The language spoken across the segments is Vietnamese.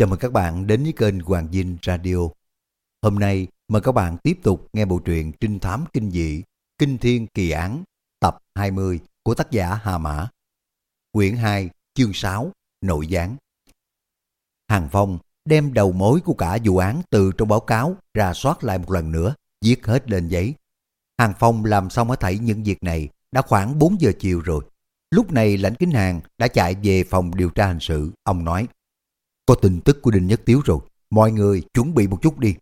Chào mừng các bạn đến với kênh Hoàng Dinh Radio. Hôm nay mời các bạn tiếp tục nghe bộ truyện trinh thám kinh dị Kinh Thiên Kỳ Án tập 20 của tác giả Hà Mã. Quyển 2 chương 6 Nội gián Hàng Phong đem đầu mối của cả vụ án từ trong báo cáo ra soát lại một lần nữa, viết hết lên giấy. Hàng Phong làm xong hết thảy những việc này đã khoảng 4 giờ chiều rồi. Lúc này lãnh kính hàng đã chạy về phòng điều tra hình sự. Ông nói, có tin tức của Đinh Nhất Tiếu rồi, mọi người chuẩn bị một chút đi.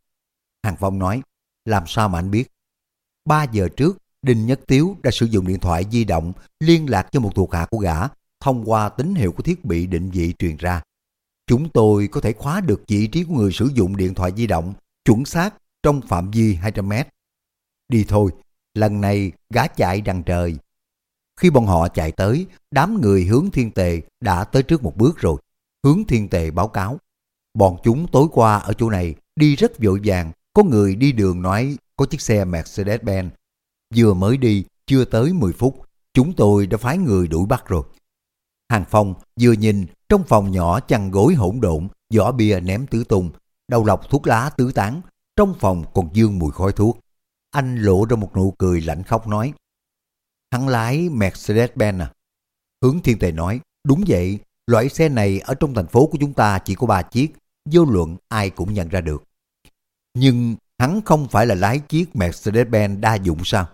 Hàng Phong nói, làm sao mà anh biết? 3 giờ trước, Đinh Nhất Tiếu đã sử dụng điện thoại di động liên lạc cho một thuộc hạ của gã thông qua tín hiệu của thiết bị định vị truyền ra. Chúng tôi có thể khóa được vị trí của người sử dụng điện thoại di động chuẩn xác trong phạm vi 200 mét. Đi thôi, lần này gã chạy đằng trời. Khi bọn họ chạy tới, đám người hướng thiên tề đã tới trước một bước rồi. Hướng thiên tề báo cáo. Bọn chúng tối qua ở chỗ này đi rất vội vàng. Có người đi đường nói có chiếc xe Mercedes-Benz. Vừa mới đi, chưa tới 10 phút, chúng tôi đã phái người đuổi bắt rồi. Hàng Phong vừa nhìn trong phòng nhỏ chăn gối hỗn độn, vỏ bia ném tứ tung, đầu lọc thuốc lá tứ tán, trong phòng còn dương mùi khói thuốc. Anh lộ ra một nụ cười lạnh khóc nói, Hắn lái Mercedes-Benz à? Hướng Thiên Tề nói, đúng vậy, loại xe này ở trong thành phố của chúng ta chỉ có ba chiếc, vô luận ai cũng nhận ra được. Nhưng hắn không phải là lái chiếc Mercedes-Benz đa dụng sao?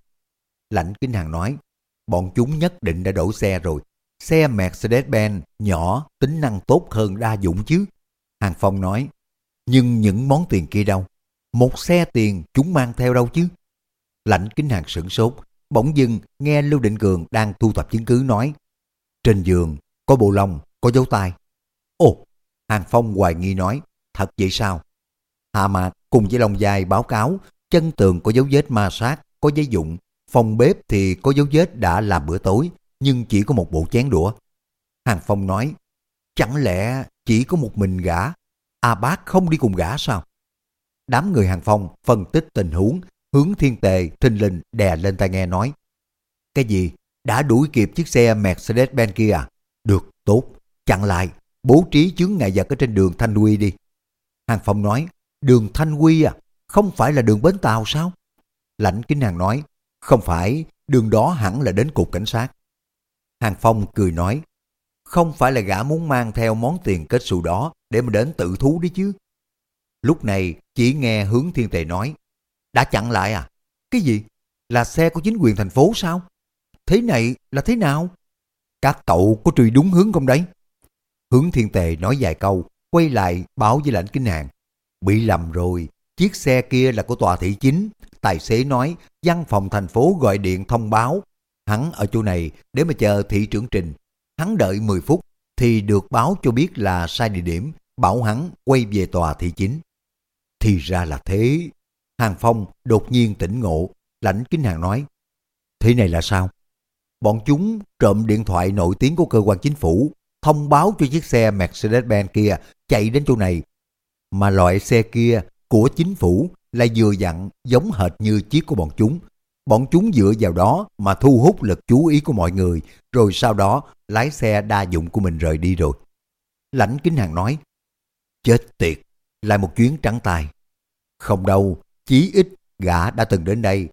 Lãnh Kinh Hàng nói, bọn chúng nhất định đã đổ xe rồi. Xe Mercedes-Benz nhỏ, tính năng tốt hơn đa dụng chứ. Hàng Phong nói, nhưng những món tiền kia đâu? Một xe tiền chúng mang theo đâu chứ? Lãnh Kính Hàng sửng sốt, bỗng dưng nghe Lưu Định Cường đang thu thập chứng cứ nói, trên giường có bộ lông, có dấu tay. Ồ, Hàng Phong hoài nghi nói, thật vậy sao? Hà Mạc cùng với Long Dài báo cáo, chân tường có dấu vết ma sát, có giấy dụng, phòng bếp thì có dấu vết đã làm bữa tối, nhưng chỉ có một bộ chén đũa. Hàng Phong nói, chẳng lẽ chỉ có một mình gã, A Bác không đi cùng gã sao? Đám người Hàng Phong phân tích tình huống, hướng thiên tề thinh linh đè lên tai nghe nói. Cái gì? Đã đuổi kịp chiếc xe Mercedes-Benz kia à? Được, tốt. Chặn lại, bố trí chướng ngại vật ở trên đường Thanh Huy đi. Hàng Phong nói, đường Thanh Huy à? Không phải là đường Bến Tàu sao? Lãnh Kính Hàng nói, không phải, đường đó hẳn là đến cục cảnh sát. Hàng Phong cười nói, không phải là gã muốn mang theo món tiền kết xù đó để mà đến tự thú đi chứ. Lúc này chỉ nghe hướng thiên tề nói, đã chặn lại à? Cái gì? Là xe của chính quyền thành phố sao? Thế này là thế nào? Các cậu có truy đúng hướng không đấy? Hướng thiên tề nói vài câu, quay lại báo với lãnh kinh hàng. Bị lầm rồi, chiếc xe kia là của tòa thị chính. Tài xế nói văn phòng thành phố gọi điện thông báo. Hắn ở chỗ này để mà chờ thị trưởng trình. Hắn đợi 10 phút thì được báo cho biết là sai địa điểm, bảo hắn quay về tòa thị chính. Thì ra là thế. Hàng Phong đột nhiên tỉnh ngộ, lãnh kính hàng nói. Thế này là sao? Bọn chúng trộm điện thoại nổi tiếng của cơ quan chính phủ, thông báo cho chiếc xe Mercedes-Benz kia chạy đến chỗ này. Mà loại xe kia của chính phủ là vừa dặn giống hệt như chiếc của bọn chúng. Bọn chúng dựa vào đó mà thu hút lực chú ý của mọi người, rồi sau đó lái xe đa dụng của mình rời đi rồi. Lãnh Kính Hàng nói, chết tiệt, lại một chuyến trắng tay. Không đâu, chí ít gã đã từng đến đây,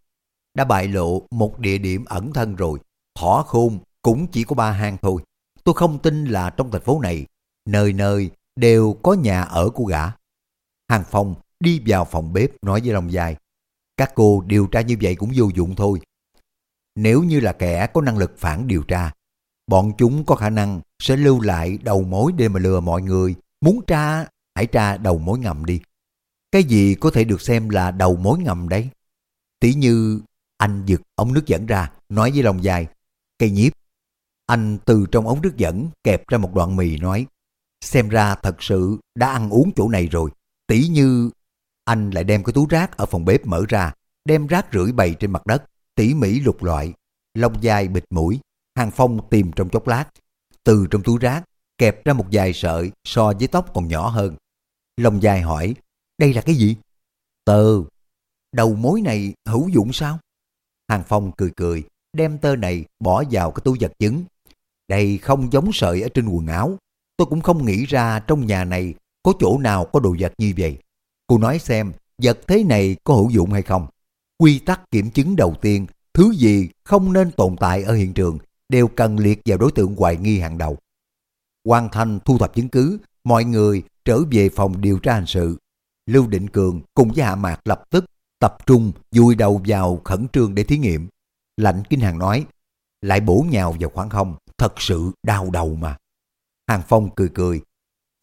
đã bại lộ một địa điểm ẩn thân rồi. Thỏ khôn cũng chỉ có ba hang thôi. Tôi không tin là trong thành phố này, nơi nơi đều có nhà ở của gã. Hàng Phong đi vào phòng bếp nói với Long Dài. Các cô điều tra như vậy cũng vô dụng thôi. Nếu như là kẻ có năng lực phản điều tra, bọn chúng có khả năng sẽ lưu lại đầu mối để mà lừa mọi người. Muốn tra, hãy tra đầu mối ngầm đi. Cái gì có thể được xem là đầu mối ngầm đấy? Tỷ như anh giật ống nước dẫn ra, nói với lòng dài, cây nhiếp. Anh từ trong ống nước dẫn kẹp ra một đoạn mì nói, xem ra thật sự đã ăn uống chỗ này rồi. Tỷ như anh lại đem cái túi rác ở phòng bếp mở ra, đem rác rưởi bày trên mặt đất, tỉ mỉ lục loại, lông dài bịt mũi, hàng phong tìm trong chốc lát. Từ trong túi rác, kẹp ra một vài sợi so với tóc còn nhỏ hơn. Lông dài hỏi, đây là cái gì? Tờ. Đầu mối này hữu dụng sao? Hàng Phong cười cười, đem tơ này bỏ vào cái túi vật chứng. Đây không giống sợi ở trên quần áo. Tôi cũng không nghĩ ra trong nhà này có chỗ nào có đồ vật như vậy. Cô nói xem, vật thế này có hữu dụng hay không? Quy tắc kiểm chứng đầu tiên, thứ gì không nên tồn tại ở hiện trường đều cần liệt vào đối tượng hoài nghi hàng đầu. Hoàn thành thu thập chứng cứ, mọi người trở về phòng điều tra hình sự. Lưu Định Cường cùng với Hạ Mạc lập tức tập trung vùi đầu vào khẩn trương để thí nghiệm. Lạnh Kinh Hàng nói, lại bổ nhào vào khoảng không, thật sự đau đầu mà. Hàng Phong cười cười,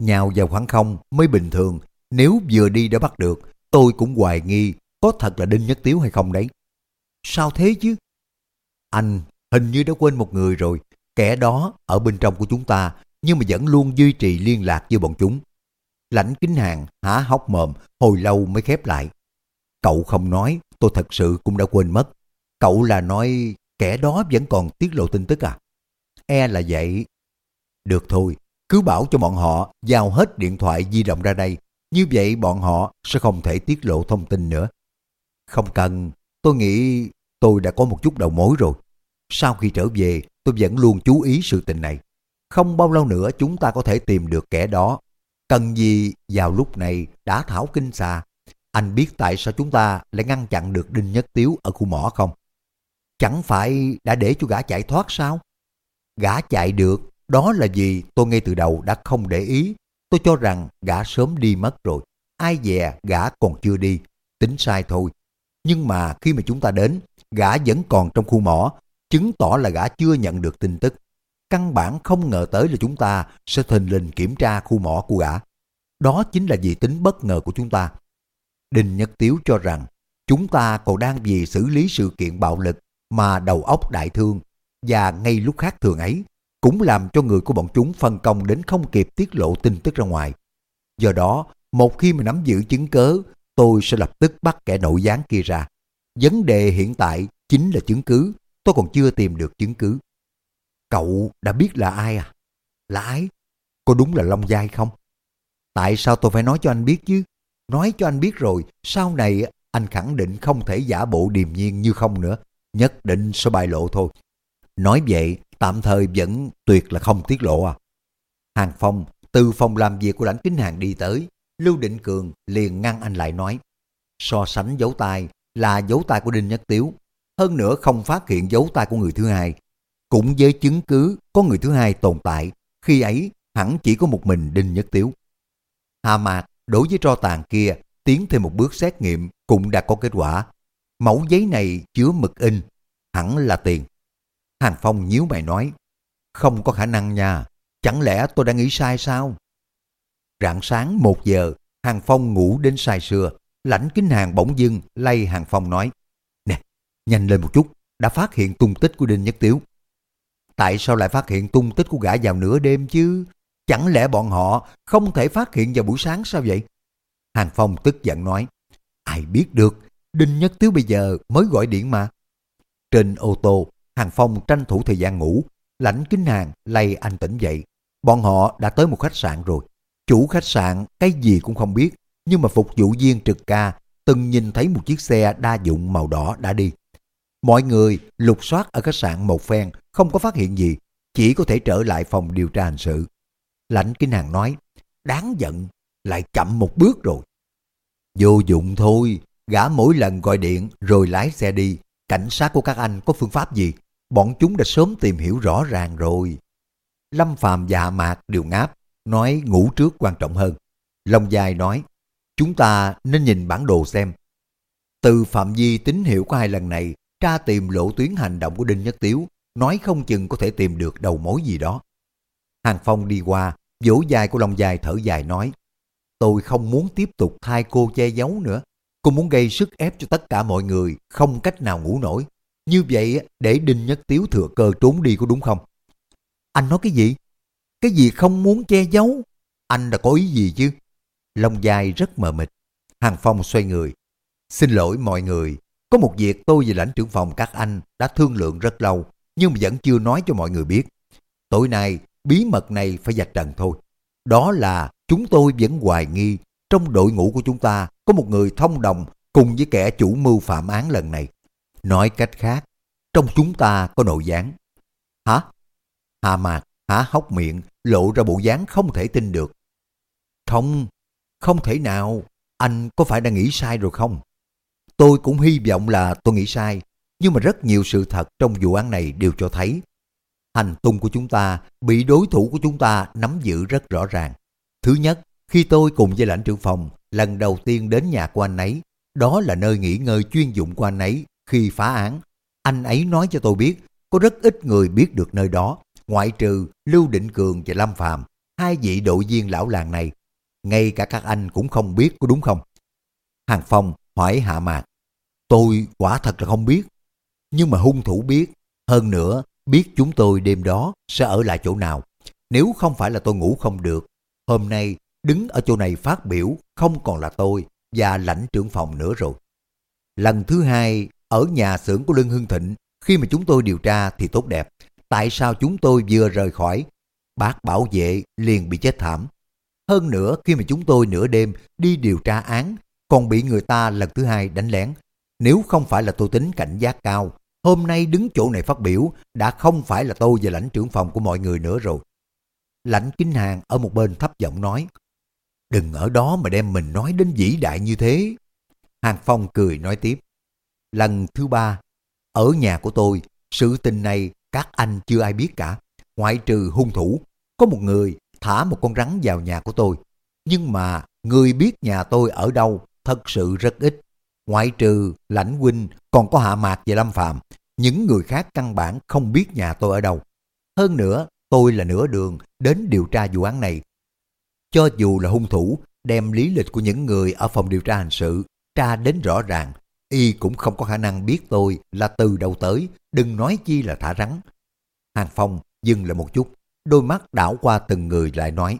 nhào vào khoảng không mới bình thường, nếu vừa đi đã bắt được, tôi cũng hoài nghi có thật là Đinh Nhất Tiếu hay không đấy. Sao thế chứ? Anh hình như đã quên một người rồi, kẻ đó ở bên trong của chúng ta, nhưng mà vẫn luôn duy trì liên lạc với bọn chúng. Lãnh kính hàng há hốc mồm, hồi lâu mới khép lại. Cậu không nói, tôi thật sự cũng đã quên mất. Cậu là nói kẻ đó vẫn còn tiết lộ tin tức à? E là vậy. Được thôi, cứ bảo cho bọn họ giao hết điện thoại di động ra đây. Như vậy bọn họ sẽ không thể tiết lộ thông tin nữa. Không cần, tôi nghĩ tôi đã có một chút đầu mối rồi. Sau khi trở về, tôi vẫn luôn chú ý sự tình này. Không bao lâu nữa chúng ta có thể tìm được kẻ đó. Cần gì vào lúc này đã thảo kinh xà. Anh biết tại sao chúng ta lại ngăn chặn được Đinh Nhất Tiếu ở khu mỏ không? Chẳng phải đã để cho gã chạy thoát sao? Gã chạy được, đó là vì tôi ngay từ đầu đã không để ý. Tôi cho rằng gã sớm đi mất rồi. Ai dè gã còn chưa đi, tính sai thôi. Nhưng mà khi mà chúng ta đến, gã vẫn còn trong khu mỏ, chứng tỏ là gã chưa nhận được tin tức. Căn bản không ngờ tới là chúng ta sẽ thình lình kiểm tra khu mỏ của gã. Đó chính là vì tính bất ngờ của chúng ta. Đinh Nhất Tiếu cho rằng chúng ta còn đang vì xử lý sự kiện bạo lực mà đầu óc đại thương và ngay lúc khác thường ấy cũng làm cho người của bọn chúng phân công đến không kịp tiết lộ tin tức ra ngoài. Do đó, một khi mà nắm giữ chứng cớ, tôi sẽ lập tức bắt kẻ nội gián kia ra. Vấn đề hiện tại chính là chứng cứ, tôi còn chưa tìm được chứng cứ. Cậu đã biết là ai à? Là ai? Có đúng là Long Giai không? Tại sao tôi phải nói cho anh biết chứ? Nói cho anh biết rồi, sau này anh khẳng định không thể giả bộ điềm nhiên như không nữa. Nhất định sẽ bại lộ thôi. Nói vậy, tạm thời vẫn tuyệt là không tiết lộ à. Hàng Phong từ phòng làm việc của lãnh kính hàng đi tới, Lưu Định Cường liền ngăn anh lại nói. So sánh dấu tay là dấu tay của Đinh Nhất Tiếu, hơn nữa không phát hiện dấu tay của người thứ hai. Cũng với chứng cứ có người thứ hai tồn tại, khi ấy hẳn chỉ có một mình Đinh Nhất Tiếu. Hà Mạc đối với tro tàn kia tiến thêm một bước xét nghiệm cũng đã có kết quả. Mẫu giấy này chứa mực in, hẳn là tiền. Hàng Phong nhíu mày nói, không có khả năng nha, chẳng lẽ tôi đã nghĩ sai sao? Rạng sáng một giờ, Hàng Phong ngủ đến say sưa, lãnh kính hàng bỗng dưng lay Hàng Phong nói, nè, nhanh lên một chút, đã phát hiện tung tích của Đinh Nhất Tiếu. Tại sao lại phát hiện tung tích của gã vào nửa đêm chứ? Chẳng lẽ bọn họ không thể phát hiện vào buổi sáng sao vậy? Hàng Phong tức giận nói, ai biết được, Đinh Nhất Tiếu bây giờ mới gọi điện mà. Trên ô tô, Hàng Phong tranh thủ thời gian ngủ, lãnh kính hàng lay anh tỉnh dậy. Bọn họ đã tới một khách sạn rồi. Chủ khách sạn cái gì cũng không biết, nhưng mà phục vụ viên trực ca từng nhìn thấy một chiếc xe đa dụng màu đỏ đã đi. Mọi người lục soát ở khách sạn một phen, không có phát hiện gì, chỉ có thể trở lại phòng điều tra hình sự. Lãnh Kinh Hàng nói, đáng giận, lại chậm một bước rồi. Vô dụng thôi, gã mỗi lần gọi điện rồi lái xe đi, cảnh sát của các anh có phương pháp gì? Bọn chúng đã sớm tìm hiểu rõ ràng rồi. Lâm Phàm và Hạ Mạc đều ngáp, nói ngủ trước quan trọng hơn. Long Dài nói, chúng ta nên nhìn bản đồ xem. Từ phạm vi tín hiệu của hai lần này, tra tìm lộ tuyến hành động của Đinh Nhất Tiếu, nói không chừng có thể tìm được đầu mối gì đó. Hàng Phong đi qua, vỗ dài của Long Dài thở dài nói, tôi không muốn tiếp tục thay cô che giấu nữa. Cô muốn gây sức ép cho tất cả mọi người, không cách nào ngủ nổi. Như vậy để Đinh Nhất Tiếu thừa cơ trốn đi có đúng không? Anh nói cái gì? Cái gì không muốn che giấu? Anh đã có ý gì chứ? Lông dài rất mờ mịt. Hàng Phong xoay người. Xin lỗi mọi người, có một việc tôi và lãnh trưởng phòng các anh đã thương lượng rất lâu, nhưng mà vẫn chưa nói cho mọi người biết. Tối nay, bí mật này phải dạch trần thôi. Đó là chúng tôi vẫn hoài nghi trong đội ngũ của chúng ta có một người thông đồng cùng với kẻ chủ mưu phạm án lần này. Nói cách khác, trong chúng ta có nội gián. Hả? Hà Mạc há hốc miệng, lộ ra bộ dáng không thể tin được. Không, không thể nào, anh có phải đang nghĩ sai rồi không? Tôi cũng hy vọng là tôi nghĩ sai, nhưng mà rất nhiều sự thật trong vụ án này đều cho thấy hành tung của chúng ta bị đối thủ của chúng ta nắm giữ rất rõ ràng. Thứ nhất, khi tôi cùng với lãnh trưởng phòng lần đầu tiên đến nhà của anh ấy, đó là nơi nghỉ ngơi chuyên dụng của anh ấy khi phá án. Anh ấy nói cho tôi biết, có rất ít người biết được nơi đó, ngoại trừ Lưu Định Cường và Lâm Phàm, hai vị đội viên lão làng này. Ngay cả các anh cũng không biết có đúng không? Hàng Phong hỏi Hạ Mạc. Tôi quả thật là không biết. Nhưng mà hung thủ biết. Hơn nữa, biết chúng tôi đêm đó sẽ ở lại chỗ nào. Nếu không phải là tôi ngủ không được, hôm nay đứng ở chỗ này phát biểu không còn là tôi và lãnh trưởng phòng nữa rồi. Lần thứ hai, ở nhà xưởng của Lương Hưng Thịnh, khi mà chúng tôi điều tra thì tốt đẹp. Tại sao chúng tôi vừa rời khỏi, bác bảo vệ liền bị chết thảm. Hơn nữa, khi mà chúng tôi nửa đêm đi điều tra án, còn bị người ta lần thứ hai đánh lén. Nếu không phải là tôi tính cảnh giác cao, hôm nay đứng chỗ này phát biểu đã không phải là tôi và lãnh trưởng phòng của mọi người nữa rồi. Lãnh Kinh Hàng ở một bên thấp giọng nói, đừng ở đó mà đem mình nói đến vĩ đại như thế. Hàng Phong cười nói tiếp, lần thứ ba, ở nhà của tôi, sự tình này các anh chưa ai biết cả, ngoại trừ hung thủ. Có một người thả một con rắn vào nhà của tôi, nhưng mà người biết nhà tôi ở đâu thật sự rất ít. Ngoại trừ lãnh huynh còn có hạ mạc và lâm phạm những người khác căn bản không biết nhà tôi ở đâu. Hơn nữa, tôi là nửa đường đến điều tra vụ án này. Cho dù là hung thủ đem lý lịch của những người ở phòng điều tra hành sự tra đến rõ ràng, y cũng không có khả năng biết tôi là từ đâu tới, đừng nói chi là thả rắn. Hàng Phong dừng lại một chút, đôi mắt đảo qua từng người lại nói.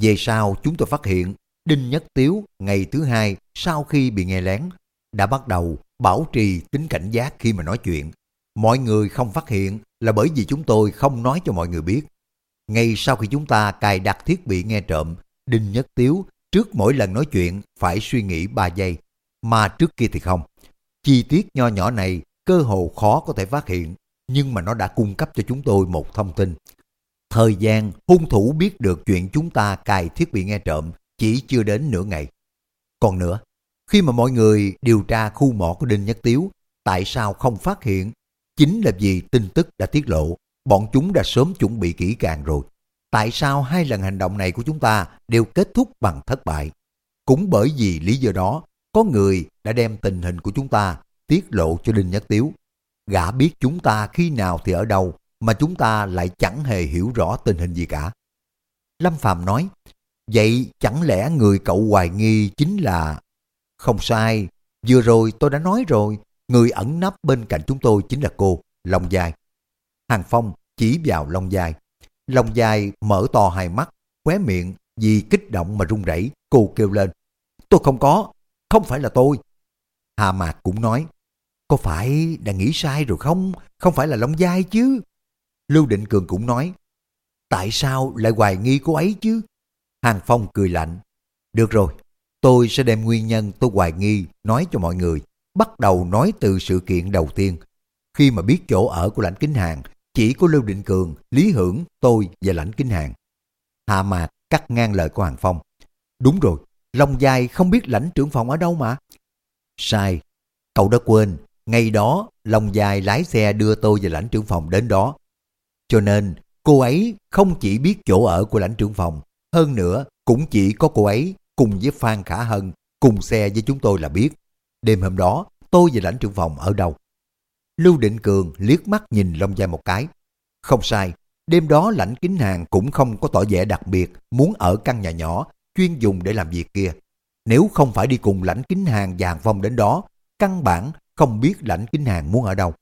Về sau chúng tôi phát hiện Đinh Nhất Tiếu ngày thứ hai sau khi bị nghe lén đã bắt đầu bảo trì tính cảnh giác khi mà nói chuyện. Mọi người không phát hiện là bởi vì chúng tôi không nói cho mọi người biết. Ngay sau khi chúng ta cài đặt thiết bị nghe trộm, Đinh Nhất Tiếu trước mỗi lần nói chuyện phải suy nghĩ 3 giây, mà trước kia thì không. Chi tiết nho nhỏ này cơ hồ khó có thể phát hiện, nhưng mà nó đã cung cấp cho chúng tôi một thông tin. Thời gian hung thủ biết được chuyện chúng ta cài thiết bị nghe trộm chỉ chưa đến nửa ngày. Còn nữa, khi mà mọi người điều tra khu mỏ của Đinh Nhất Tiếu, tại sao không phát hiện? Chính là vì tin tức đã tiết lộ, bọn chúng đã sớm chuẩn bị kỹ càng rồi. Tại sao hai lần hành động này của chúng ta đều kết thúc bằng thất bại? Cũng bởi vì lý do đó, có người đã đem tình hình của chúng ta tiết lộ cho Đinh Nhất Tiếu. Gã biết chúng ta khi nào thì ở đâu, mà chúng ta lại chẳng hề hiểu rõ tình hình gì cả. Lâm Phàm nói, vậy chẳng lẽ người cậu hoài nghi chính là... Không sai, vừa rồi tôi đã nói rồi, người ẩn nấp bên cạnh chúng tôi chính là cô, Long Dài. Hàng Phong chỉ vào Long Dài. Long Dài mở to hai mắt, khóe miệng vì kích động mà run rẩy, cô kêu lên. Tôi không có, không phải là tôi. Hà Mạc cũng nói, có phải đã nghĩ sai rồi không? Không phải là Long Giai chứ? Lưu Định Cường cũng nói, tại sao lại hoài nghi cô ấy chứ? Hàng Phong cười lạnh, được rồi, tôi sẽ đem nguyên nhân tôi hoài nghi nói cho mọi người. Bắt đầu nói từ sự kiện đầu tiên. Khi mà biết chỗ ở của lãnh kính hàng, chỉ có Lưu Định Cường, Lý Hưởng, tôi và lãnh kính hàng. Hạ Mạc cắt ngang lời của Hàng Phong. Đúng rồi, Long Giai không biết lãnh trưởng phòng ở đâu mà. Sai, cậu đã quên, ngày đó Long dài lái xe đưa tôi và lãnh trưởng phòng đến đó. Cho nên cô ấy không chỉ biết chỗ ở của lãnh trưởng phòng, hơn nữa cũng chỉ có cô ấy cùng với Phan Khả Hân cùng xe với chúng tôi là biết. Đêm hôm đó tôi và lãnh trưởng phòng ở đâu? Lưu Định Cường liếc mắt nhìn Long Giai một cái. Không sai, đêm đó lãnh kính hàng cũng không có tỏ vẻ đặc biệt muốn ở căn nhà nhỏ chuyên dùng để làm việc kia. Nếu không phải đi cùng lãnh kính hàng và hàng phong đến đó, căn bản không biết lãnh kính hàng muốn ở đâu.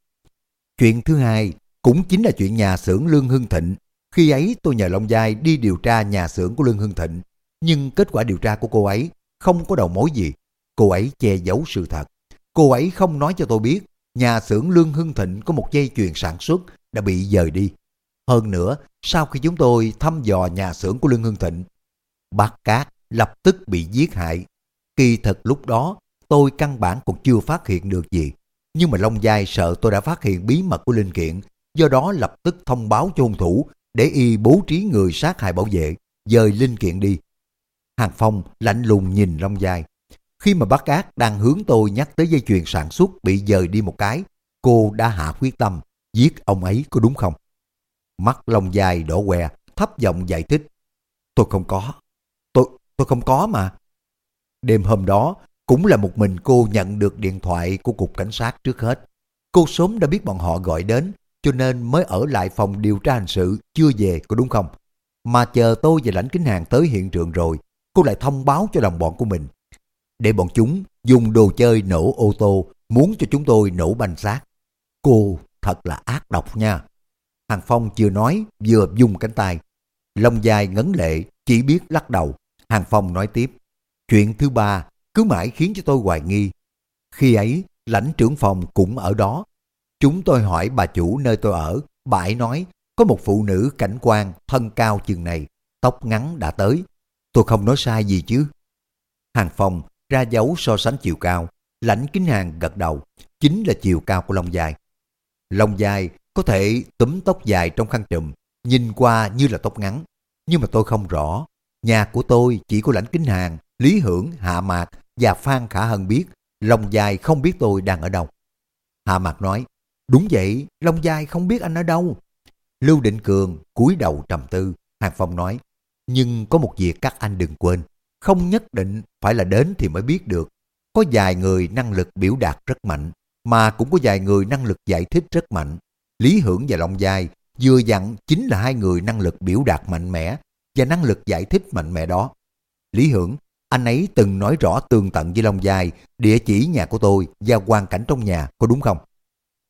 Chuyện thứ hai cũng chính là chuyện nhà xưởng Lương Hưng Thịnh. Khi ấy tôi nhờ Long Giai đi điều tra nhà xưởng của Lương Hưng Thịnh, nhưng kết quả điều tra của cô ấy không có đầu mối gì. Cô ấy che giấu sự thật. Cô ấy không nói cho tôi biết nhà xưởng Lương Hưng Thịnh có một dây chuyền sản xuất đã bị dời đi. Hơn nữa, sau khi chúng tôi thăm dò nhà xưởng của Lương Hưng Thịnh, Bác Cát lập tức bị giết hại. Kỳ thật lúc đó, tôi căn bản còn chưa phát hiện được gì. Nhưng mà Long Giai sợ tôi đã phát hiện bí mật của linh kiện, do đó lập tức thông báo cho hung thủ để y bố trí người sát hại bảo vệ, dời linh kiện đi. Hàng Phong lạnh lùng nhìn Long Giai. Khi mà bác ác đang hướng tôi nhắc tới dây chuyền sản xuất bị dời đi một cái, cô đã hạ quyết tâm giết ông ấy có đúng không? Mắt Long Giai đỏ què, thấp giọng giải thích. Tôi không có. Tôi, tôi không có mà. Đêm hôm đó, cũng là một mình cô nhận được điện thoại của cục cảnh sát trước hết. Cô sớm đã biết bọn họ gọi đến, cho nên mới ở lại phòng điều tra hình sự chưa về có đúng không? Mà chờ tôi và lãnh kính hàng tới hiện trường rồi, cô lại thông báo cho đồng bọn của mình. Để bọn chúng dùng đồ chơi nổ ô tô muốn cho chúng tôi nổ banh xác. Cô thật là ác độc nha. Hàng Phong chưa nói vừa dùng cánh tay. Lông dài ngấn lệ chỉ biết lắc đầu. Hàng Phong nói tiếp. Chuyện thứ ba cứ mãi khiến cho tôi hoài nghi. Khi ấy, lãnh trưởng phòng cũng ở đó. Chúng tôi hỏi bà chủ nơi tôi ở, bà ấy nói có một phụ nữ cảnh quan thân cao chừng này, tóc ngắn đã tới. Tôi không nói sai gì chứ. Hàng phòng ra dấu so sánh chiều cao, lãnh kính hàng gật đầu, chính là chiều cao của lông dài. Lông dài có thể túm tóc dài trong khăn trùm, nhìn qua như là tóc ngắn. Nhưng mà tôi không rõ, nhà của tôi chỉ có lãnh kính hàng, Lý Hưởng, Hạ Mạc và Phan Khả Hân biết, Long Dài không biết tôi đang ở đâu. Hạ Mạc nói, đúng vậy, Long Dài không biết anh ở đâu. Lưu Định Cường cúi đầu trầm tư, Hàng Phong nói, nhưng có một việc các anh đừng quên, không nhất định phải là đến thì mới biết được. Có vài người năng lực biểu đạt rất mạnh, mà cũng có vài người năng lực giải thích rất mạnh. Lý Hưởng và Long Giai vừa dặn chính là hai người năng lực biểu đạt mạnh mẽ và năng lực giải thích mạnh mẽ đó. Lý Hưởng, anh ấy từng nói rõ tường tận với Long Giai địa chỉ nhà của tôi và hoàn cảnh trong nhà, có đúng không?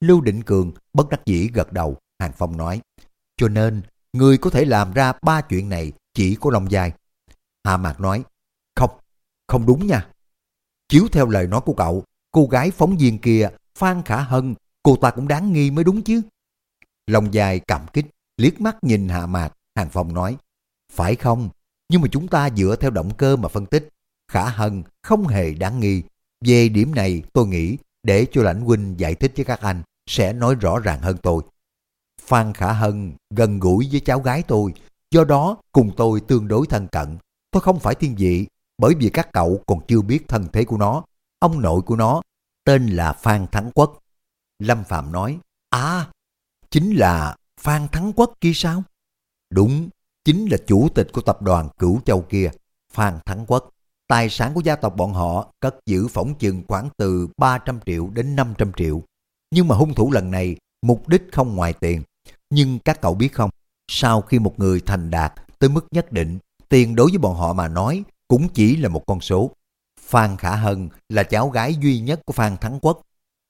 Lưu Định Cường bất đắc dĩ gật đầu, Hàng Phong nói. Cho nên, người có thể làm ra ba chuyện này chỉ có Long Giai. Hạ Mạc nói, không, không đúng nha. Chiếu theo lời nói của cậu, cô gái phóng viên kia, Phan Khả Hân, cô ta cũng đáng nghi mới đúng chứ. Long dài cảm kích, liếc mắt nhìn Hạ Mạc, Hàng Phong nói, phải không, nhưng mà chúng ta dựa theo động cơ mà phân tích, Khả Hân không hề đáng nghi. Về điểm này tôi nghĩ để cho lãnh huynh giải thích với các anh sẽ nói rõ ràng hơn tôi. Phan Khả Hân gần gũi với cháu gái tôi, do đó cùng tôi tương đối thân cận. Tôi không phải thiên vị, bởi vì các cậu còn chưa biết thân thế của nó. Ông nội của nó tên là Phan Thắng Quốc. Lâm Phạm nói, à, chính là Phan Thắng Quốc kia sao? Đúng, chính là chủ tịch của tập đoàn Cửu Châu kia, Phan Thắng Quốc. Tài sản của gia tộc bọn họ cất giữ phỏng chừng khoảng từ 300 triệu đến 500 triệu. Nhưng mà hung thủ lần này mục đích không ngoài tiền. Nhưng các cậu biết không, sau khi một người thành đạt tới mức nhất định, tiền đối với bọn họ mà nói cũng chỉ là một con số. Phan Khả Hân là cháu gái duy nhất của Phan Thắng Quốc.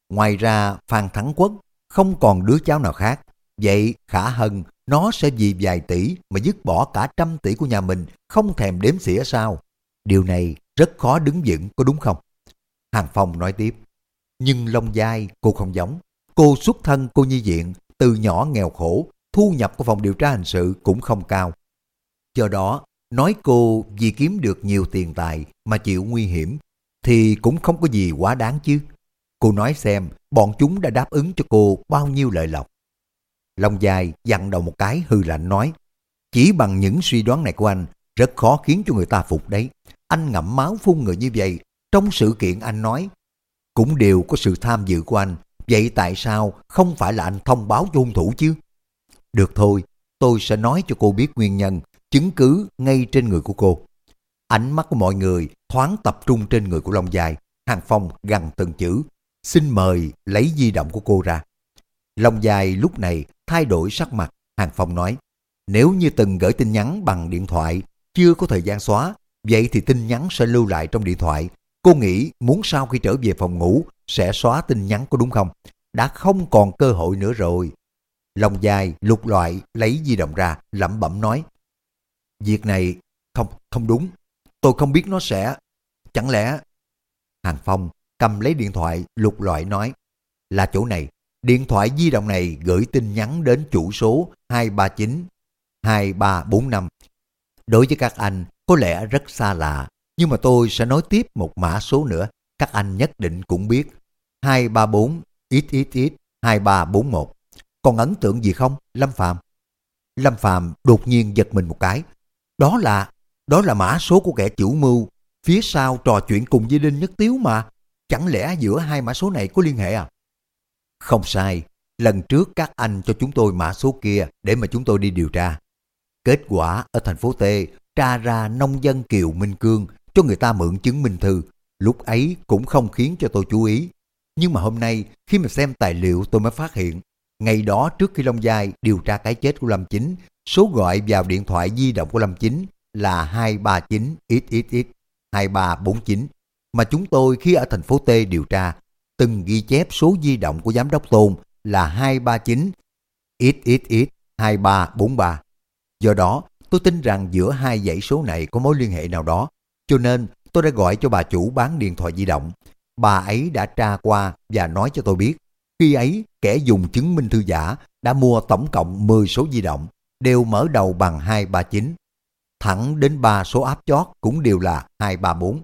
Ngoài ra Phan Thắng Quốc không còn đứa cháu nào khác. Vậy Khả Hân nó sẽ vì vài tỷ mà dứt bỏ cả trăm tỷ của nhà mình không thèm đếm xỉa sao? Điều này rất khó đứng vững có đúng không? Hàng Phong nói tiếp. Nhưng lông dai cô không giống. Cô xuất thân cô nhi viện, từ nhỏ nghèo khổ, thu nhập của phòng điều tra hình sự cũng không cao. Do đó, nói cô vì kiếm được nhiều tiền tài mà chịu nguy hiểm thì cũng không có gì quá đáng chứ. Cô nói xem bọn chúng đã đáp ứng cho cô bao nhiêu lợi lộc. Long dài dặn đầu một cái hư lạnh nói chỉ bằng những suy đoán này của anh rất khó khiến cho người ta phục đấy. Anh ngậm máu phun người như vậy trong sự kiện anh nói cũng đều có sự tham dự của anh. Vậy tại sao không phải là anh thông báo cho hung thủ chứ? Được thôi, tôi sẽ nói cho cô biết nguyên nhân chứng cứ ngay trên người của cô. Ánh mắt của mọi người thoáng tập trung trên người của Long Dài. Hàng Phong gằn từng chữ. Xin mời lấy di động của cô ra. Long Dài lúc này thay đổi sắc mặt. Hàng Phong nói. Nếu như từng gửi tin nhắn bằng điện thoại, chưa có thời gian xóa, vậy thì tin nhắn sẽ lưu lại trong điện thoại. Cô nghĩ muốn sau khi trở về phòng ngủ sẽ xóa tin nhắn có đúng không? Đã không còn cơ hội nữa rồi. Lòng dài lục loại lấy di động ra lẩm bẩm nói Việc này không, không đúng. Tôi không biết nó sẽ... Chẳng lẽ... Hàng Phong cầm lấy điện thoại lục loại nói Là chỗ này. Điện thoại di động này gửi tin nhắn đến chủ số 239 2345. Đối với các anh, có lẽ rất xa lạ, nhưng mà tôi sẽ nói tiếp một mã số nữa, các anh nhất định cũng biết. 234 XXX 2341. Còn ấn tượng gì không, Lâm Phạm? Lâm Phạm đột nhiên giật mình một cái, đó là đó là mã số của kẻ chủ mưu, phía sau trò chuyện cùng với Đinh Nhất Tiếu mà. Chẳng lẽ giữa hai mã số này có liên hệ à? Không sai, lần trước các anh cho chúng tôi mã số kia để mà chúng tôi đi điều tra. Kết quả ở thành phố T tra ra nông dân Kiều Minh Cương cho người ta mượn chứng minh thư. Lúc ấy cũng không khiến cho tôi chú ý. Nhưng mà hôm nay khi mà xem tài liệu tôi mới phát hiện Ngày đó trước khi Long Giai điều tra cái chết của Lâm Chính, số gọi vào điện thoại di động của Lâm Chính là 239 XXX 2349 mà chúng tôi khi ở thành phố T điều tra từng ghi chép số di động của giám đốc Tôn là 239 XXX 2343. Do đó, tôi tin rằng giữa hai dãy số này có mối liên hệ nào đó, cho nên tôi đã gọi cho bà chủ bán điện thoại di động. Bà ấy đã tra qua và nói cho tôi biết khi ấy, kẻ dùng chứng minh thư giả đã mua tổng cộng 10 số di động, đều mở đầu bằng 239. Thẳng đến 3 số áp chót cũng đều là 234.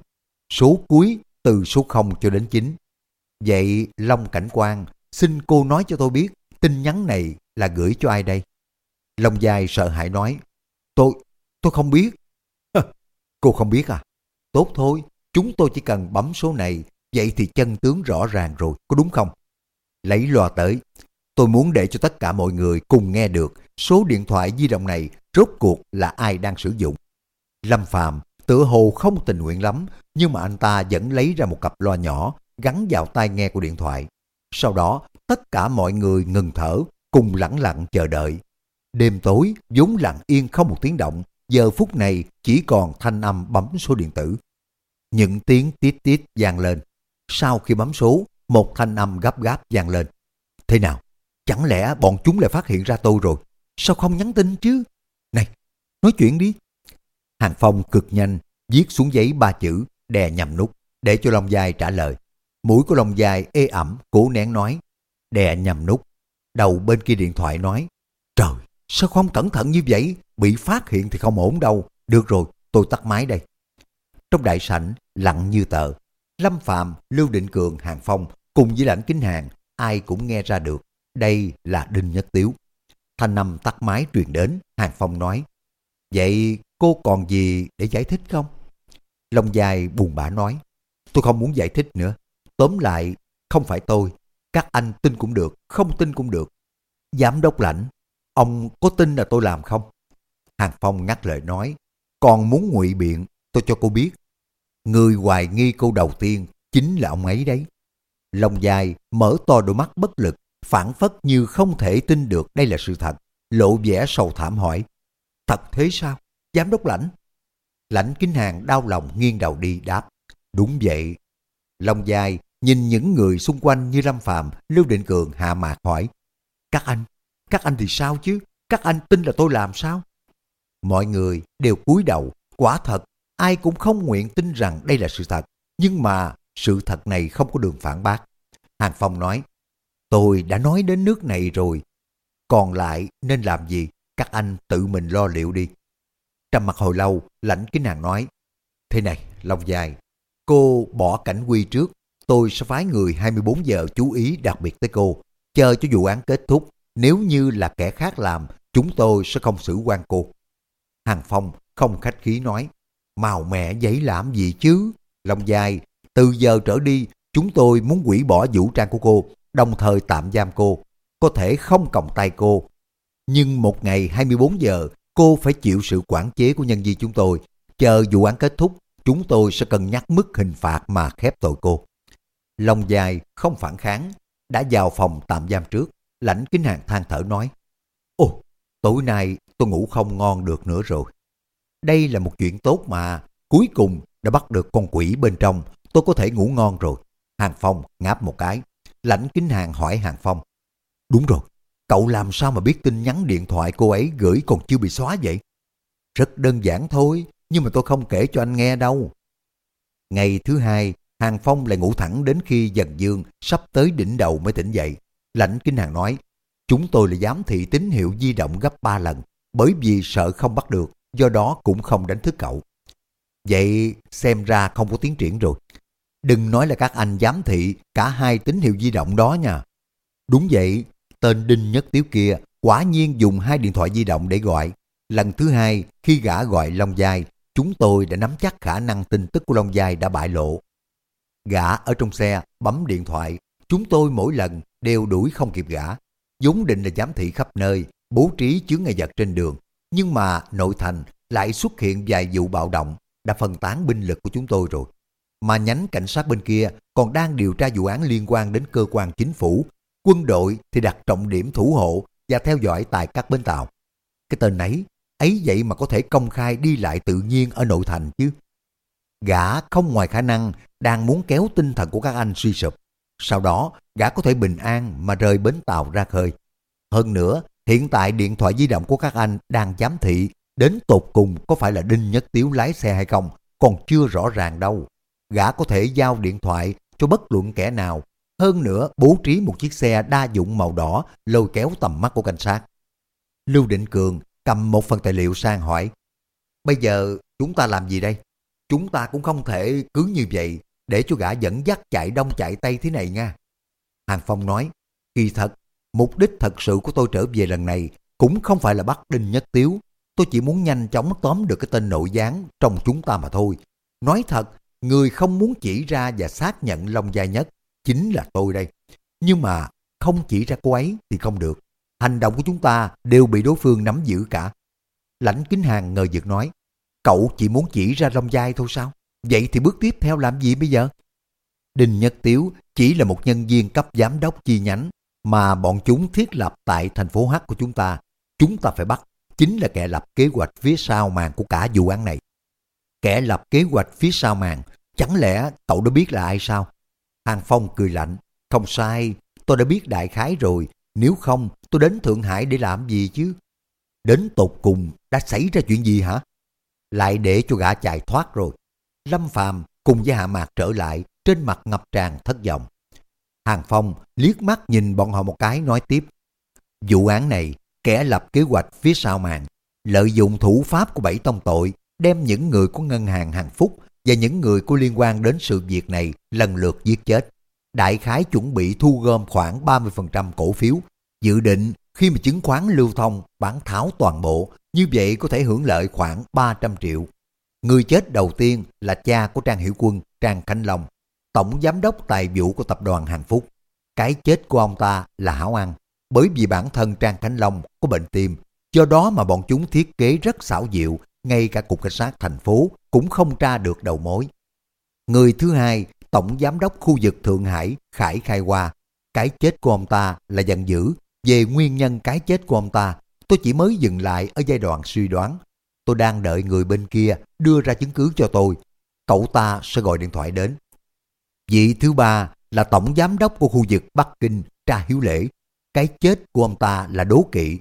Số cuối từ số 0 cho đến 9. Vậy Long Cảnh Quang, xin cô nói cho tôi biết tin nhắn này là gửi cho ai đây? Long Dài sợ hãi nói, tôi, tôi không biết. cô không biết à? Tốt thôi, chúng tôi chỉ cần bấm số này, vậy thì chân tướng rõ ràng rồi, có đúng không? lấy loa tới. Tôi muốn để cho tất cả mọi người cùng nghe được số điện thoại di động này rốt cuộc là ai đang sử dụng. Lâm Phạm tựa hồ không tình nguyện lắm, nhưng mà anh ta vẫn lấy ra một cặp loa nhỏ gắn vào tai nghe của điện thoại. Sau đó, tất cả mọi người ngừng thở, cùng lặng lặng chờ đợi. Đêm tối, vốn lặng yên không một tiếng động, giờ phút này chỉ còn thanh âm bấm số điện tử. Những tiếng tít tít vang lên. Sau khi bấm số, một thanh âm gấp gáp vang lên. Thế nào? Chẳng lẽ bọn chúng lại phát hiện ra tôi rồi? Sao không nhắn tin chứ? Này, nói chuyện đi. Hàng Phong cực nhanh, viết xuống giấy ba chữ, đè nhầm nút, để cho Long Dài trả lời. Mũi của Long Dài ê ẩm, cố nén nói. Đè nhầm nút. Đầu bên kia điện thoại nói. Sao không cẩn thận như vậy? Bị phát hiện thì không ổn đâu. Được rồi, tôi tắt máy đây. Trong đại sảnh, lặng như tờ. Lâm Phạm, Lưu Định Cường, Hàng Phong Cùng với lãnh kính hàng, ai cũng nghe ra được, đây là Đinh Nhất Tiếu. Thanh năm tắt máy truyền đến, Hàng Phong nói, Vậy cô còn gì để giải thích không? Long dài buồn bã nói, tôi không muốn giải thích nữa. Tóm lại, không phải tôi. Các anh tin cũng được, không tin cũng được. Giám đốc lãnh, ông có tin là tôi làm không? Hàng Phong ngắt lời nói, còn muốn ngụy biện, tôi cho cô biết. Người hoài nghi cô đầu tiên chính là ông ấy đấy. Lòng dài, mở to đôi mắt bất lực, phản phất như không thể tin được đây là sự thật. Lộ vẻ sầu thảm hỏi. Thật thế sao? Giám đốc lãnh? Lãnh kính hàng đau lòng nghiêng đầu đi đáp. Đúng vậy. Lòng dài, nhìn những người xung quanh như Lâm Phạm, Lưu Định Cường hạ mạc hỏi. Các anh, các anh thì sao chứ? Các anh tin là tôi làm sao? Mọi người đều cúi đầu, quả thật, ai cũng không nguyện tin rằng đây là sự thật. Nhưng mà sự thật này không có đường phản bác. Hàng Phong nói, tôi đã nói đến nước này rồi, còn lại nên làm gì, các anh tự mình lo liệu đi. Trầm mặt hồi lâu, lãnh cái nàng nói, thế này, lòng dài, cô bỏ cảnh quy trước, tôi sẽ phái người 24 giờ chú ý đặc biệt tới cô, chờ cho vụ án kết thúc, nếu như là kẻ khác làm, chúng tôi sẽ không xử quan cô. Hàng Phong không khách khí nói, màu mẹ giấy làm gì chứ, Long dài, từ giờ trở đi, chúng tôi muốn hủy bỏ vũ trang của cô, đồng thời tạm giam cô. Có thể không còng tay cô. Nhưng một ngày 24 giờ, cô phải chịu sự quản chế của nhân viên chúng tôi. Chờ vụ án kết thúc, chúng tôi sẽ cân nhắc mức hình phạt mà khép tội cô. Lòng dài, không phản kháng, đã vào phòng tạm giam trước. Lãnh kính hàng than thở nói, Ồ, tối nay tôi ngủ không ngon được nữa rồi. Đây là một chuyện tốt mà, cuối cùng đã bắt được con quỷ bên trong, tôi có thể ngủ ngon rồi. Hàng Phong ngáp một cái. Lãnh kính hàng hỏi Hàng Phong. Đúng rồi, cậu làm sao mà biết tin nhắn điện thoại cô ấy gửi còn chưa bị xóa vậy? Rất đơn giản thôi, nhưng mà tôi không kể cho anh nghe đâu. Ngày thứ hai, Hàng Phong lại ngủ thẳng đến khi dần dương sắp tới đỉnh đầu mới tỉnh dậy. Lãnh Kinh Hàng nói, chúng tôi là giám thị tín hiệu di động gấp 3 lần, bởi vì sợ không bắt được, do đó cũng không đánh thức cậu. Vậy xem ra không có tiến triển rồi. Đừng nói là các anh giám thị cả hai tín hiệu di động đó nha. Đúng vậy, tên Đinh Nhất Tiếu kia quả nhiên dùng hai điện thoại di động để gọi. Lần thứ hai, khi gã gọi Long Giai, chúng tôi đã nắm chắc khả năng tin tức của Long Giai đã bại lộ. Gã ở trong xe bấm điện thoại, chúng tôi mỗi lần đều đuổi không kịp gã. vốn định là giám thị khắp nơi, bố trí chướng ngại vật trên đường. Nhưng mà nội thành lại xuất hiện vài vụ bạo động, đã phân tán binh lực của chúng tôi rồi. Mà nhánh cảnh sát bên kia còn đang điều tra vụ án liên quan đến cơ quan chính phủ. Quân đội thì đặt trọng điểm thủ hộ và theo dõi tại các bến tàu. Cái tên ấy, ấy vậy mà có thể công khai đi lại tự nhiên ở nội thành chứ. Gã không ngoài khả năng đang muốn kéo tinh thần của các anh suy sụp. Sau đó, gã có thể bình an mà rời bến tàu ra khơi. Hơn nữa, hiện tại điện thoại di động của các anh đang giám thị đến tột cùng có phải là Đinh Nhất Tiếu lái xe hay không, còn chưa rõ ràng đâu. Gã có thể giao điện thoại cho bất luận kẻ nào, hơn nữa bố trí một chiếc xe đa dụng màu đỏ lôi kéo tầm mắt của cảnh sát. Lưu Định Cường cầm một phần tài liệu sang hỏi, bây giờ chúng ta làm gì đây? Chúng ta cũng không thể cứ như vậy để cho gã dẫn dắt chạy đông chạy tây thế này nha. Hàng Phong nói, kỳ thật, mục đích thật sự của tôi trở về lần này cũng không phải là bắt Đinh Nhất Tiếu. Tôi chỉ muốn nhanh chóng tóm được cái tên nội gián trong chúng ta mà thôi. Nói thật, người không muốn chỉ ra và xác nhận Long Gia Nhất chính là tôi đây. Nhưng mà không chỉ ra cô ấy thì không được. Hành động của chúng ta đều bị đối phương nắm giữ cả. Lãnh Kính Hàng ngờ vực nói, cậu chỉ muốn chỉ ra Long Giai thôi sao? Vậy thì bước tiếp theo làm gì bây giờ? Đinh Nhất Tiếu chỉ là một nhân viên cấp giám đốc chi nhánh mà bọn chúng thiết lập tại thành phố H của chúng ta. Chúng ta phải bắt chính là kẻ lập kế hoạch phía sau màn của cả vụ án này. Kẻ lập kế hoạch phía sau màn, chẳng lẽ cậu đã biết là ai sao? Hàng Phong cười lạnh, không sai, tôi đã biết đại khái rồi, nếu không tôi đến Thượng Hải để làm gì chứ? Đến tột cùng đã xảy ra chuyện gì hả? Lại để cho gã chạy thoát rồi. Lâm Phàm cùng với Hạ Mạc trở lại, trên mặt ngập tràn thất vọng. Hàng Phong liếc mắt nhìn bọn họ một cái nói tiếp. Vụ án này, kẻ lập kế hoạch phía sau màn, lợi dụng thủ pháp của bảy tông tội, đem những người của ngân hàng hàng phúc và những người có liên quan đến sự việc này lần lượt giết chết. Đại khái chuẩn bị thu gom khoảng 30% cổ phiếu, dự định khi mà chứng khoán lưu thông bán tháo toàn bộ, như vậy có thể hưởng lợi khoảng 300 triệu. Người chết đầu tiên là cha của Trang Hiểu Quân, Trang Khánh Long, tổng giám đốc tài vụ của tập đoàn hàng Phúc. Cái chết của ông ta là hảo ăn, bởi vì bản thân Trang Khánh Long có bệnh tim, do đó mà bọn chúng thiết kế rất xảo diệu, ngay cả cục cảnh sát thành phố cũng không tra được đầu mối. Người thứ hai, tổng giám đốc khu vực Thượng Hải, Khải Khai Hoa. Cái chết của ông ta là giận dữ. Về nguyên nhân cái chết của ông ta, tôi chỉ mới dừng lại ở giai đoạn suy đoán. Tôi đang đợi người bên kia đưa ra chứng cứ cho tôi. Cậu ta sẽ gọi điện thoại đến. Vị thứ ba là tổng giám đốc của khu vực Bắc Kinh, Tra Hiếu Lễ. Cái chết của ông ta là đố kỵ.